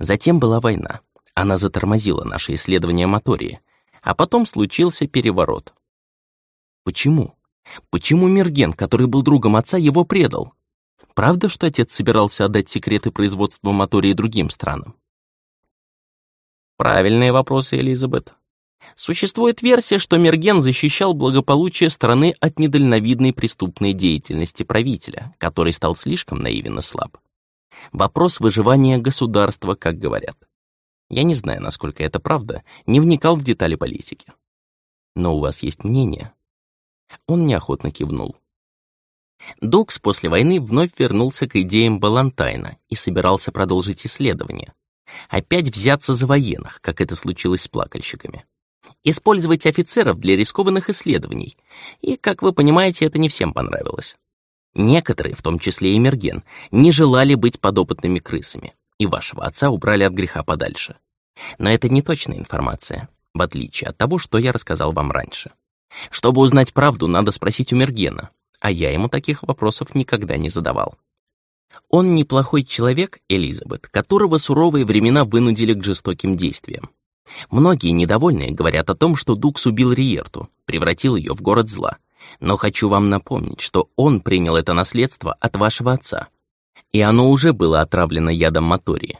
A: Затем была война. Она затормозила наши исследования мотории, а потом случился переворот. Почему? Почему Мерген, который был другом отца, его предал? Правда, что отец собирался отдать секреты производства мотории другим странам? Правильные вопросы, Элизабет. Существует версия, что Мерген защищал благополучие страны от недальновидной преступной деятельности правителя, который стал слишком наивен и слаб. Вопрос выживания государства, как говорят. Я не знаю, насколько это правда, не вникал в детали политики. Но у вас есть мнение?» Он неохотно кивнул. Дукс после войны вновь вернулся к идеям Балантайна и собирался продолжить исследования. Опять взяться за военных, как это случилось с плакальщиками. Использовать офицеров для рискованных исследований. И, как вы понимаете, это не всем понравилось. Некоторые, в том числе и Мерген, не желали быть подопытными крысами и вашего отца убрали от греха подальше. Но это не точная информация, в отличие от того, что я рассказал вам раньше. Чтобы узнать правду, надо спросить у Мергена, а я ему таких вопросов никогда не задавал. Он неплохой человек, Элизабет, которого суровые времена вынудили к жестоким действиям. Многие недовольные говорят о том, что Дукс убил Риерту, превратил ее в город зла. Но хочу вам напомнить, что он принял это наследство от вашего отца, и оно уже было отравлено ядом Мотории.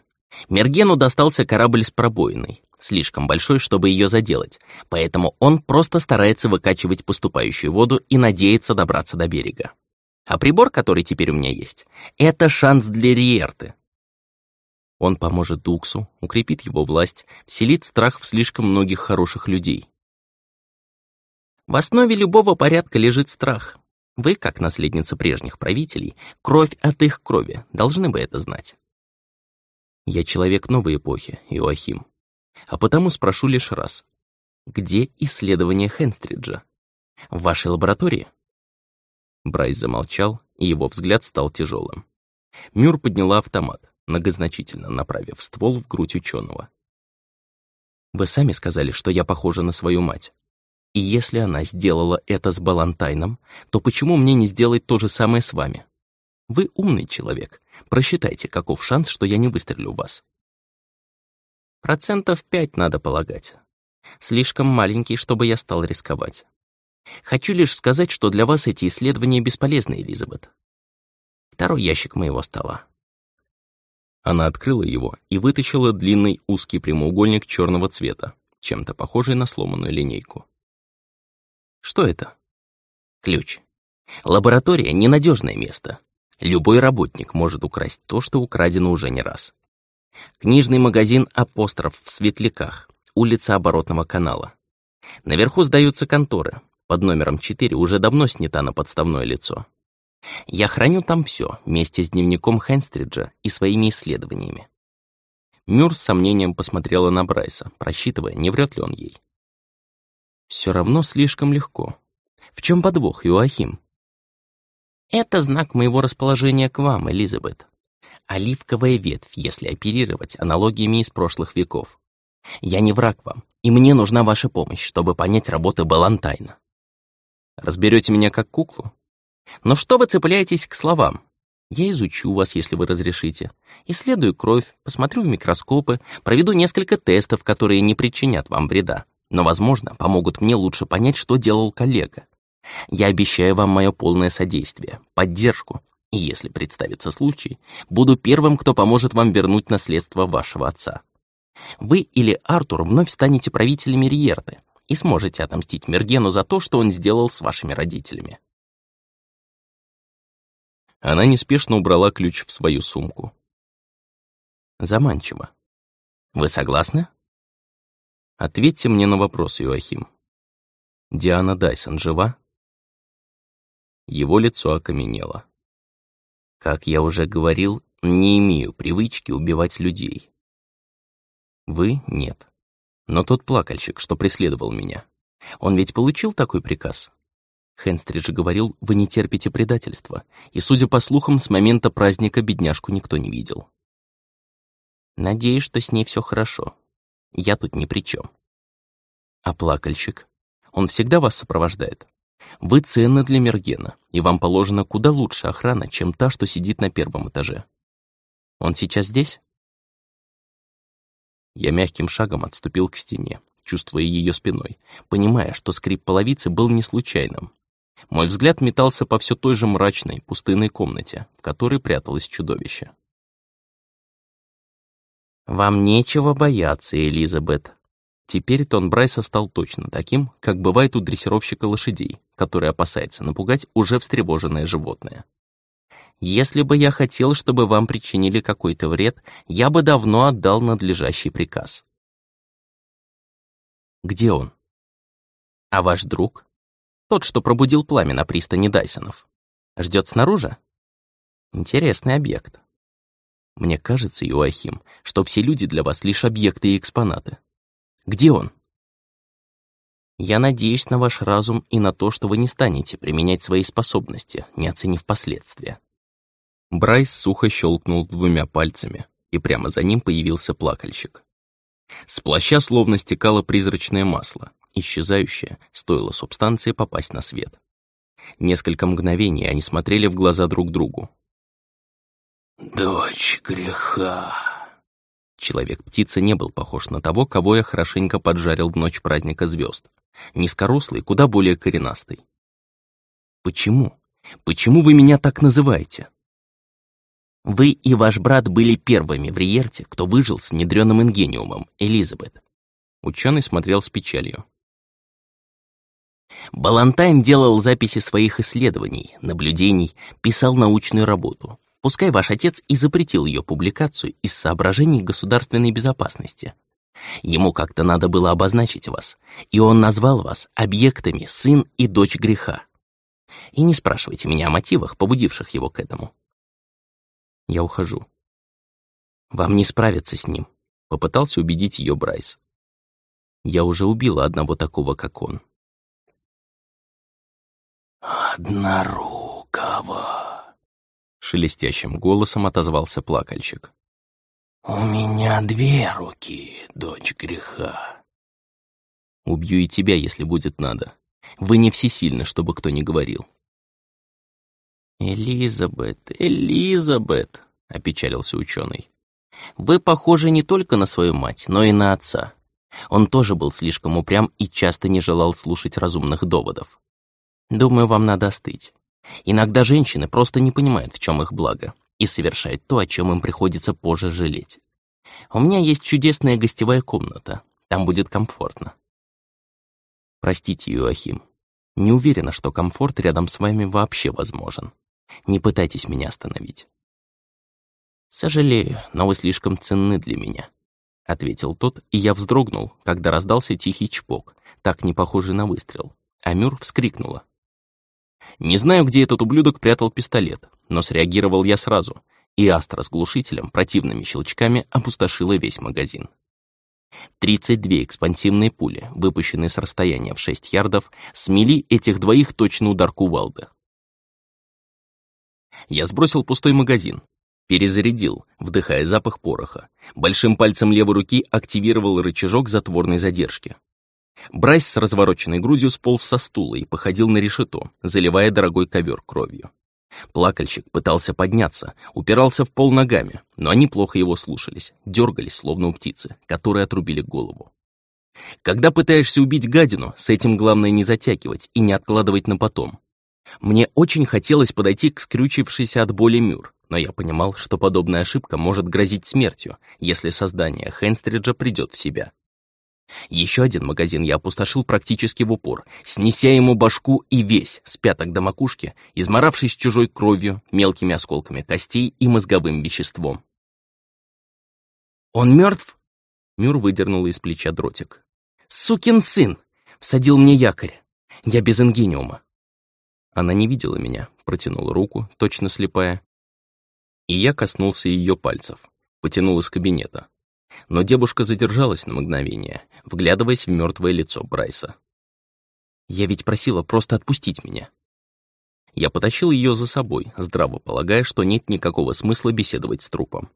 A: Мергену достался корабль с пробоиной, слишком большой, чтобы ее заделать, поэтому он просто старается выкачивать поступающую воду и надеется добраться до берега. А прибор, который теперь у меня есть, это шанс для Риерты. Он поможет Дуксу, укрепит его власть, вселит страх в слишком многих хороших людей. В основе любого порядка лежит страх, вы, как наследница прежних правителей, кровь от их крови, должны бы это знать. Я человек новой эпохи, Иоахим. А потому спрошу лишь раз. Где исследование Хенстриджа? В вашей лаборатории? Брайс замолчал, и его взгляд стал тяжелым. Мюр подняла автомат, многозначительно направив ствол в грудь ученого. Вы сами сказали, что я похожа на свою мать. И если она сделала это с Балантайном, то почему мне не сделать то же самое с вами? Вы умный человек. Просчитайте, каков шанс, что я не выстрелю в вас. Процентов пять надо полагать. Слишком маленький, чтобы я стал рисковать. Хочу лишь сказать, что для вас эти исследования бесполезны, Элизабет. Второй ящик моего стола.
B: Она открыла его и вытащила длинный узкий прямоугольник черного цвета, чем-то похожий на сломанную линейку.
A: Что это? Ключ. Лаборатория — ненадежное место. Любой работник может украсть то, что украдено уже не раз. Книжный магазин «Апостроф» в Светляках, улица Оборотного канала. Наверху сдаются конторы. Под номером 4 уже давно снята на подставное лицо. Я храню там все вместе с дневником Хенстриджа и своими исследованиями.
B: Мюр с сомнением посмотрела на Брайса, просчитывая, не врет ли он ей.
A: Все равно слишком легко. В чем подвох, Иоахим? Это знак моего расположения к вам, Элизабет. Оливковая ветвь, если оперировать аналогиями из прошлых веков. Я не враг вам, и мне нужна ваша помощь, чтобы понять работы Балантайна. Разберете меня как куклу? Но что вы цепляетесь к словам? Я изучу вас, если вы разрешите. Исследую кровь, посмотрю в микроскопы, проведу несколько тестов, которые не причинят вам вреда но, возможно, помогут мне лучше понять, что делал коллега. Я обещаю вам мое полное содействие, поддержку, и если представится случай, буду первым, кто поможет вам вернуть наследство вашего отца. Вы или Артур вновь станете правителями Риерты и сможете отомстить Мергену за то, что он сделал с вашими родителями.
B: Она неспешно убрала ключ в свою сумку.
A: Заманчиво. Вы согласны?
B: Ответьте мне на вопрос, Юахим. Диана Дайсон жива? Его лицо окаменело.
A: Как я уже говорил, не имею привычки убивать людей. Вы — нет. Но тот плакальщик, что преследовал меня, он ведь получил такой приказ? Хенстридж говорил, вы не терпите предательства, и, судя по слухам, с момента праздника бедняжку никто не видел. Надеюсь, что с ней все хорошо. Я тут ни при чем. А плакальщик? Он всегда вас сопровождает. Вы ценны для Мергена, и вам положена куда лучше охрана, чем та, что сидит на первом этаже. Он сейчас здесь? Я мягким шагом отступил к стене, чувствуя ее спиной, понимая, что скрип половицы был не случайным. Мой взгляд метался по все той же мрачной, пустынной комнате, в которой пряталось чудовище. «Вам нечего бояться, Элизабет», Теперь тон Брайса стал точно таким, как бывает у дрессировщика лошадей, который опасается напугать уже встревоженное животное. Если бы я хотел, чтобы вам причинили какой-то вред, я бы давно отдал надлежащий приказ. Где он? А ваш друг? Тот, что пробудил пламя на пристани Дайсонов. Ждет снаружи? Интересный объект. Мне кажется, Юахим, что все люди для вас лишь объекты и экспонаты. Где он? Я надеюсь на ваш разум и на то, что вы не станете применять свои способности, не оценив последствия.
B: Брайс сухо щелкнул двумя пальцами, и прямо за ним появился плакальщик. С плаща словно стекало призрачное масло, исчезающее, стоило субстанции попасть на свет. Несколько мгновений они смотрели в глаза друг другу.
C: «Дочь греха»,
A: Человек-птица не был похож на того, кого я хорошенько поджарил в ночь праздника звезд. Низкорослый, куда более коренастый. Почему? Почему вы меня так называете? Вы и ваш брат были первыми в Риерте, кто выжил с внедренным ингениумом, Элизабет. Ученый смотрел с печалью. Балантайн делал записи своих исследований, наблюдений, писал научную работу. Пускай ваш отец и запретил ее публикацию из соображений государственной безопасности. Ему как-то надо было обозначить вас, и он назвал вас объектами сын и дочь греха. И не спрашивайте меня о мотивах, побудивших его к этому. Я ухожу. Вам не справиться с ним, попытался убедить ее Брайс. Я уже убила одного такого, как он.
C: «Однорукого»,
B: шелестящим голосом отозвался плакальщик.
C: «У меня две руки, дочь греха».
A: «Убью и тебя, если будет надо. Вы не всесильны, чтобы кто ни говорил». «Элизабет, Элизабет», — опечалился ученый. «Вы похожи не только на свою мать, но и на отца. Он тоже был слишком упрям и часто не желал слушать разумных доводов. Думаю, вам надо остыть. Иногда женщины просто не понимают, в чем их благо, и совершают то, о чем им приходится позже жалеть. У меня есть чудесная гостевая комната, там будет комфортно. Простите, Юахим, не уверена, что комфорт рядом с вами вообще возможен. Не пытайтесь меня остановить. Сожалею, но вы слишком ценны для меня. — ответил тот, и я вздрогнул, когда раздался тихий чпок, так не похожий на выстрел. А Мюр вскрикнула. Не знаю, где этот ублюдок прятал пистолет, но среагировал я сразу, и Астра с глушителем противными щелчками опустошила весь магазин. 32 экспансивные пули, выпущенные с расстояния в 6 ярдов, смели этих двоих точно удар кувалды. Я сбросил пустой магазин, перезарядил, вдыхая запах пороха. Большим пальцем левой руки активировал рычажок затворной задержки. Брайс с развороченной грудью сполз со стула и походил на решето, заливая дорогой ковер кровью. Плакальщик пытался подняться, упирался в пол ногами, но они плохо его слушались, дергались, словно у птицы, которые отрубили голову. Когда пытаешься убить гадину, с этим главное не затягивать и не откладывать на потом. Мне очень хотелось подойти к скрючившейся от боли Мюр, Но я понимал, что подобная ошибка может грозить смертью, если создание Хенстриджа придет в себя. Еще один магазин я опустошил практически в упор, снеся ему башку и весь, с пяток до макушки, изморавшись чужой кровью, мелкими осколками костей и мозговым веществом. «Он мертв?» Мюр выдернул из плеча дротик. «Сукин сын! Всадил мне якорь! Я без ингениума!» Она не видела меня, протянула руку, точно слепая. И я коснулся ее пальцев, потянул из кабинета. Но девушка задержалась на мгновение, вглядываясь в мертвое лицо Брайса. «Я ведь просила просто отпустить меня». Я потащил ее за собой, здраво полагая, что нет никакого смысла беседовать с трупом.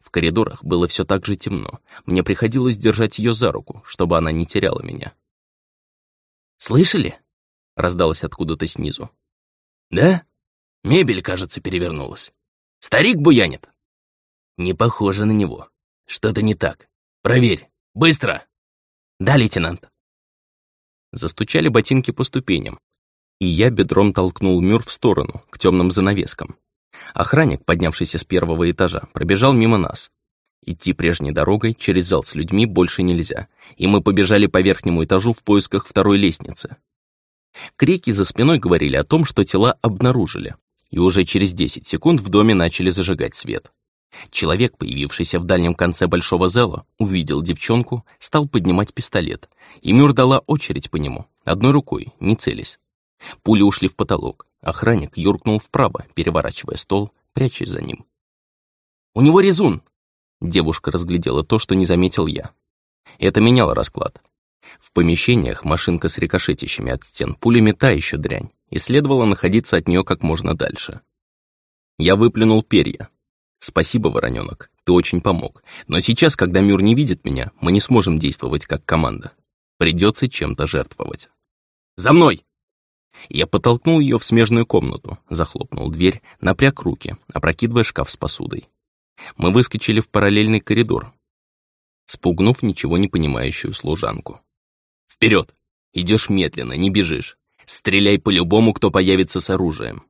A: В коридорах было все так же темно. Мне приходилось держать ее за руку, чтобы она не теряла меня. «Слышали?» — раздалось откуда-то снизу. «Да? Мебель, кажется, перевернулась. Старик буянит?» «Не похоже на него. Что-то не так. Проверь. Быстро!» «Да, лейтенант». Застучали ботинки по ступеням, и я бедром толкнул Мюр в сторону, к темным занавескам. Охранник, поднявшийся с первого этажа, пробежал мимо нас. Идти прежней дорогой через зал с людьми больше нельзя, и мы побежали по верхнему этажу в поисках второй лестницы. Крики за спиной говорили о том, что тела обнаружили, и уже через 10 секунд в доме начали зажигать свет. Человек, появившийся в дальнем конце большого зала, увидел девчонку, стал поднимать пистолет, и Мюр дала очередь по нему, одной рукой, не целясь. Пули ушли в потолок, охранник юркнул вправо, переворачивая стол, прячась за ним. «У него резун!» Девушка разглядела то, что не заметил я. Это меняло расклад. В помещениях машинка с рикошетящими от стен пулями та еще дрянь, и следовало находиться от нее как можно дальше. Я выплюнул перья, «Спасибо, Вороненок, ты очень помог. Но сейчас, когда Мюр не видит меня, мы не сможем действовать как команда. Придется чем-то жертвовать». «За мной!» Я подтолкнул ее в смежную комнату, захлопнул дверь, напряг руки, опрокидывая шкаф с посудой. Мы выскочили в параллельный коридор, спугнув ничего не понимающую служанку. «Вперед! Идешь медленно, не бежишь. Стреляй по любому, кто появится с оружием.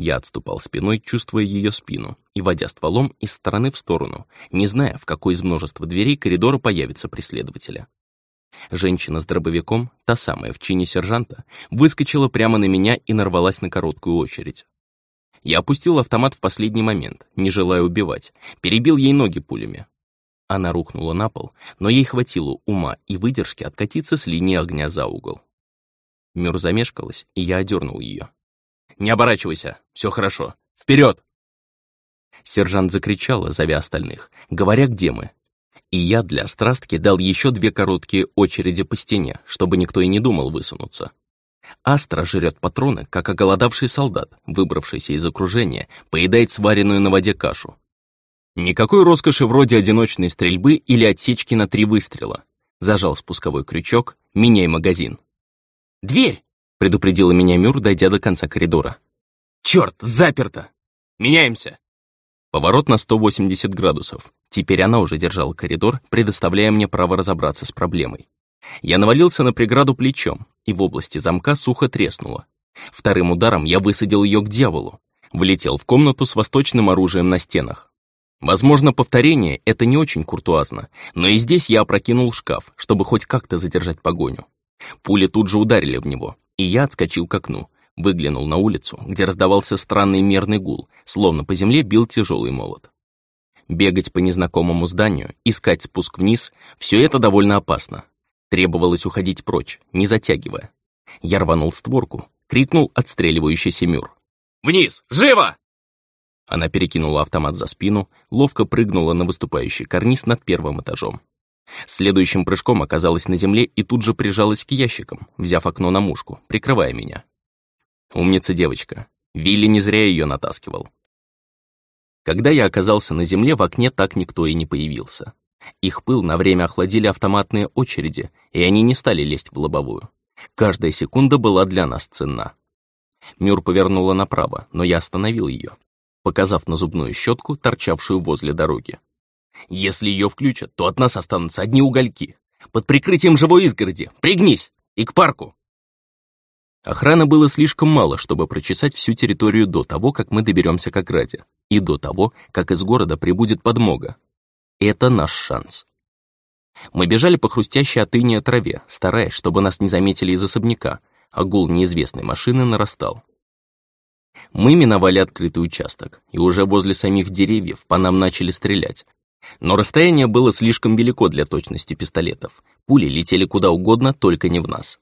A: Я отступал спиной, чувствуя ее спину, и водя стволом из стороны в сторону, не зная, в какой из множества дверей коридора появится преследователя. Женщина с дробовиком, та самая в чине сержанта, выскочила прямо на меня и нарвалась на короткую очередь. Я опустил автомат в последний момент, не желая убивать, перебил ей ноги пулями. Она рухнула на пол, но ей хватило ума и выдержки откатиться с линии огня за угол. Мюр замешкалась, и я одернул ее. Не оборачивайся, все хорошо. Вперед! Сержант закричала, зовя остальных, говоря, где мы. И я для страстки дал еще две короткие очереди по стене, чтобы никто и не думал высунуться. Астра жрет патроны, как оголодавший солдат, выбравшийся из окружения, поедает сваренную на воде кашу. Никакой роскоши вроде одиночной стрельбы или отсечки на три выстрела. Зажал спусковой крючок, меняй магазин. «Дверь!» Предупредила меня Мюр, дойдя до конца коридора. «Черт, заперто! Меняемся!» Поворот на 180 градусов. Теперь она уже держала коридор, предоставляя мне право разобраться с проблемой. Я навалился на преграду плечом, и в области замка сухо треснуло. Вторым ударом я высадил ее к дьяволу. Влетел в комнату с восточным оружием на стенах. Возможно, повторение — это не очень куртуазно, но и здесь я опрокинул шкаф, чтобы хоть как-то задержать погоню. Пули тут же ударили в него, и я отскочил к окну, выглянул на улицу, где раздавался странный мерный гул, словно по земле бил тяжелый молот. Бегать по незнакомому зданию, искать спуск вниз — все это довольно опасно. Требовалось уходить прочь, не затягивая. Я рванул створку, крикнул отстреливающийся Мюр. «Вниз! Живо!» Она перекинула автомат за спину, ловко прыгнула на выступающий карниз над первым этажом. Следующим прыжком оказалась на земле и тут же прижалась к ящикам, взяв окно на мушку, прикрывая меня. Умница девочка. Вилли не зря ее натаскивал. Когда я оказался на земле, в окне так никто и не появился. Их пыл на время охладили автоматные очереди, и они не стали лезть в лобовую. Каждая секунда была для нас ценна. Мюр повернула направо, но я остановил ее, показав на зубную щетку, торчавшую возле дороги. Если ее включат, то от нас останутся одни угольки. Под прикрытием живой изгороди. Пригнись! И к парку!» Охраны было слишком мало, чтобы прочесать всю территорию до того, как мы доберемся к ограде. и до того, как из города прибудет подмога. Это наш шанс. Мы бежали по хрустящей от иния траве, стараясь, чтобы нас не заметили из особняка, а гул неизвестной машины нарастал. Мы миновали открытый участок, и уже возле самих деревьев по нам начали стрелять. Но расстояние было слишком велико для точности пистолетов. Пули летели куда угодно, только не в нас.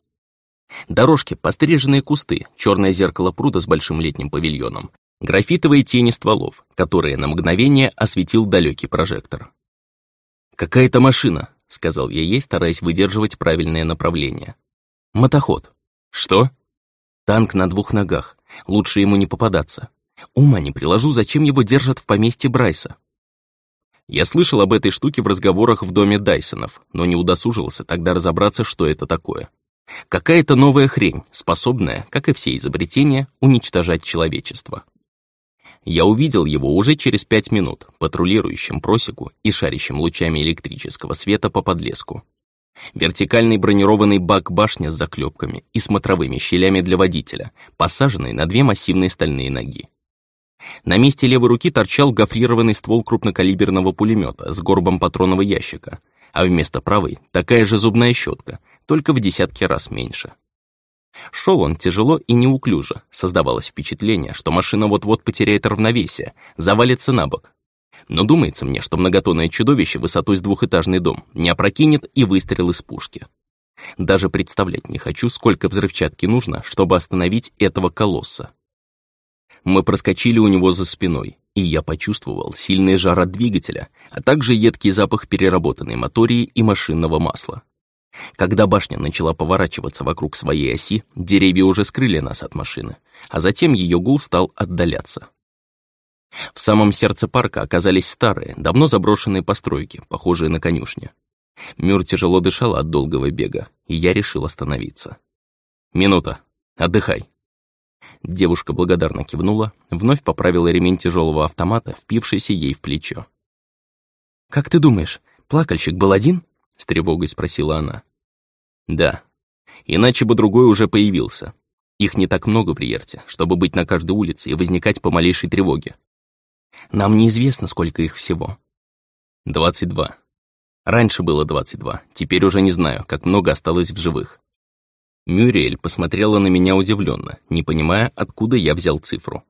A: Дорожки, постриженные кусты, черное зеркало пруда с большим летним павильоном, графитовые тени стволов, которые на мгновение осветил далекий прожектор. «Какая-то машина», — сказал я ей, стараясь выдерживать правильное направление. «Мотоход». «Что?» «Танк на двух ногах. Лучше ему не попадаться. Ума не приложу, зачем его держат в поместье Брайса». Я слышал об этой штуке в разговорах в доме Дайсонов, но не удосужился тогда разобраться, что это такое. Какая-то новая хрень, способная, как и все изобретения, уничтожать человечество. Я увидел его уже через пять минут, патрулирующим просеку и шарящим лучами электрического света по подлеску. Вертикальный бронированный бак-башня с заклепками и смотровыми щелями для водителя, посаженный на две массивные стальные ноги. На месте левой руки торчал гофрированный ствол крупнокалиберного пулемета с горбом патронного ящика, а вместо правой такая же зубная щетка, только в десятки раз меньше. Шел он тяжело и неуклюже, создавалось впечатление, что машина вот-вот потеряет равновесие, завалится на бок. Но думается мне, что многотонное чудовище высотой с двухэтажный дом не опрокинет и выстрел из пушки. Даже представлять не хочу, сколько взрывчатки нужно, чтобы остановить этого колосса. Мы проскочили у него за спиной, и я почувствовал сильный жар от двигателя, а также едкий запах переработанной мотории и машинного масла. Когда башня начала поворачиваться вокруг своей оси, деревья уже скрыли нас от машины, а затем ее гул стал отдаляться. В самом сердце парка оказались старые, давно заброшенные постройки, похожие на конюшни. Мюр тяжело дышал от долгого бега, и я решил остановиться. «Минута. Отдыхай». Девушка благодарно кивнула, вновь поправила ремень тяжелого автомата, впившийся ей в плечо. «Как ты думаешь, плакальщик был один?» — с тревогой спросила она. «Да. Иначе бы другой уже появился. Их не так много в Риерте, чтобы быть на каждой улице и возникать по малейшей тревоге. Нам неизвестно, сколько их всего. Двадцать два. Раньше было двадцать два, теперь уже не знаю, как много осталось в живых. Мюриэль посмотрела на меня удивленно, не понимая, откуда я взял цифру.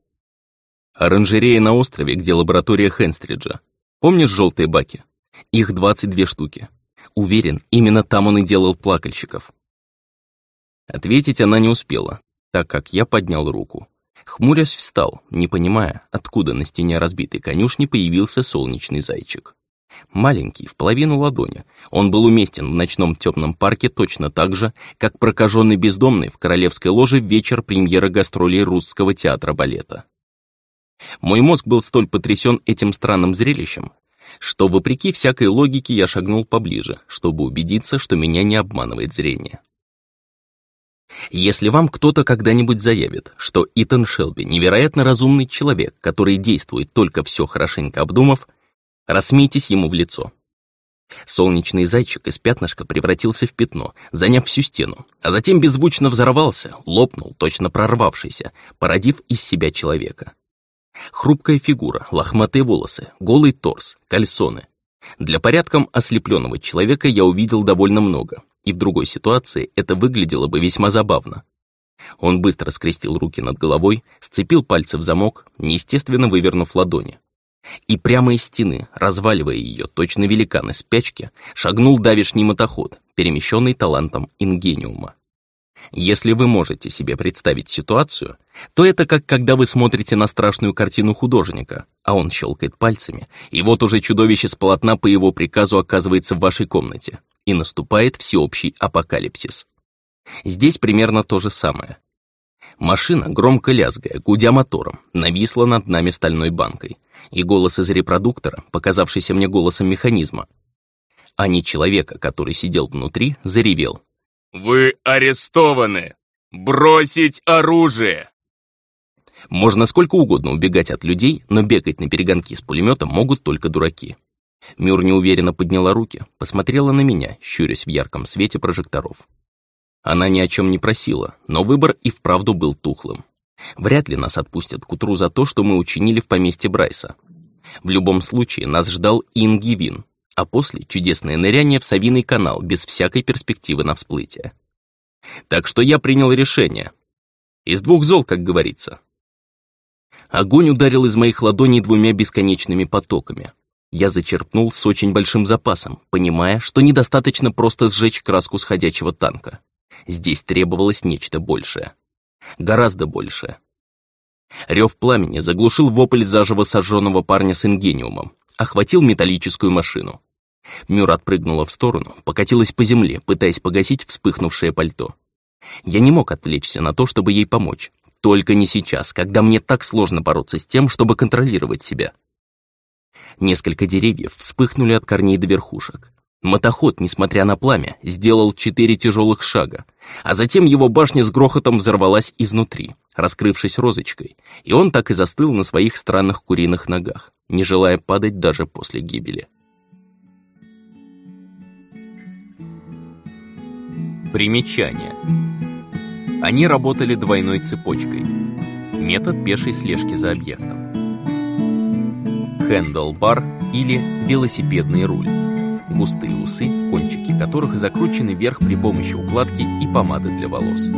A: Оранжерея на острове, где лаборатория Хенстриджа. Помнишь желтые баки? Их 22 штуки. Уверен, именно там он и делал плакальщиков. Ответить она не успела, так как я поднял руку. Хмурясь встал, не понимая, откуда на стене разбитой конюшни появился солнечный зайчик. Маленький, в половину ладони. Он был уместен в ночном темном парке точно так же, как прокаженный бездомный в королевской ложе в вечер премьеры гастролей русского театра балета. Мой мозг был столь потрясен этим странным зрелищем, что, вопреки всякой логике, я шагнул поближе, чтобы убедиться, что меня не обманывает зрение. Если вам кто-то когда-нибудь заявит, что Итан Шелби невероятно разумный человек, который действует только все хорошенько обдумав, Рассмейтесь ему в лицо. Солнечный зайчик из пятнышка превратился в пятно, заняв всю стену, а затем беззвучно взорвался, лопнул, точно прорвавшийся, породив из себя человека. Хрупкая фигура, лохматые волосы, голый торс, кальсоны. Для порядком ослепленного человека я увидел довольно много, и в другой ситуации это выглядело бы весьма забавно. Он быстро скрестил руки над головой, сцепил пальцы в замок, неестественно вывернув ладони, и прямо из стены, разваливая ее, точно великан из спячки, шагнул давишний мотоход, перемещенный талантом ингениума. Если вы можете себе представить ситуацию, то это как когда вы смотрите на страшную картину художника, а он щелкает пальцами, и вот уже чудовище с полотна по его приказу оказывается в вашей комнате, и наступает всеобщий апокалипсис. Здесь примерно то же самое. Машина, громко лязгая, гудя мотором, нависла над нами стальной банкой, и голос из репродуктора, показавшийся мне голосом механизма, а не человека, который сидел внутри, заревел.
B: «Вы арестованы! Бросить оружие!»
A: Можно сколько угодно убегать от людей, но бегать на перегонки с пулеметом могут только дураки. Мюр неуверенно подняла руки, посмотрела на меня, щурясь в ярком свете прожекторов. Она ни о чем не просила, но выбор и вправду был тухлым. Вряд ли нас отпустят к утру за то, что мы учинили в поместье Брайса. В любом случае, нас ждал Ингивин, а после чудесное ныряние в Савиный канал без всякой перспективы на всплытие. Так что я принял решение. Из двух зол, как говорится. Огонь ударил из моих ладоней двумя бесконечными потоками. Я зачерпнул с очень большим запасом, понимая, что недостаточно просто сжечь краску сходячего танка. Здесь требовалось нечто большее. Гораздо большее. Рев пламени заглушил вопль заживо сожженного парня с ингениумом, охватил металлическую машину. Мюр отпрыгнула в сторону, покатилась по земле, пытаясь погасить вспыхнувшее пальто. Я не мог отвлечься на то, чтобы ей помочь. Только не сейчас, когда мне так сложно бороться с тем, чтобы контролировать себя. Несколько деревьев вспыхнули от корней до верхушек. Мотоход, несмотря на пламя, сделал четыре тяжелых шага, а затем его башня с грохотом взорвалась изнутри, раскрывшись розочкой, и он так и застыл на своих странных куриных ногах, не желая падать даже после гибели. Примечание. Они работали двойной цепочкой. Метод пешей слежки за объектом. Хендл-бар или велосипедный руль. Густые усы, кончики которых закручены вверх при помощи укладки и помады для волос.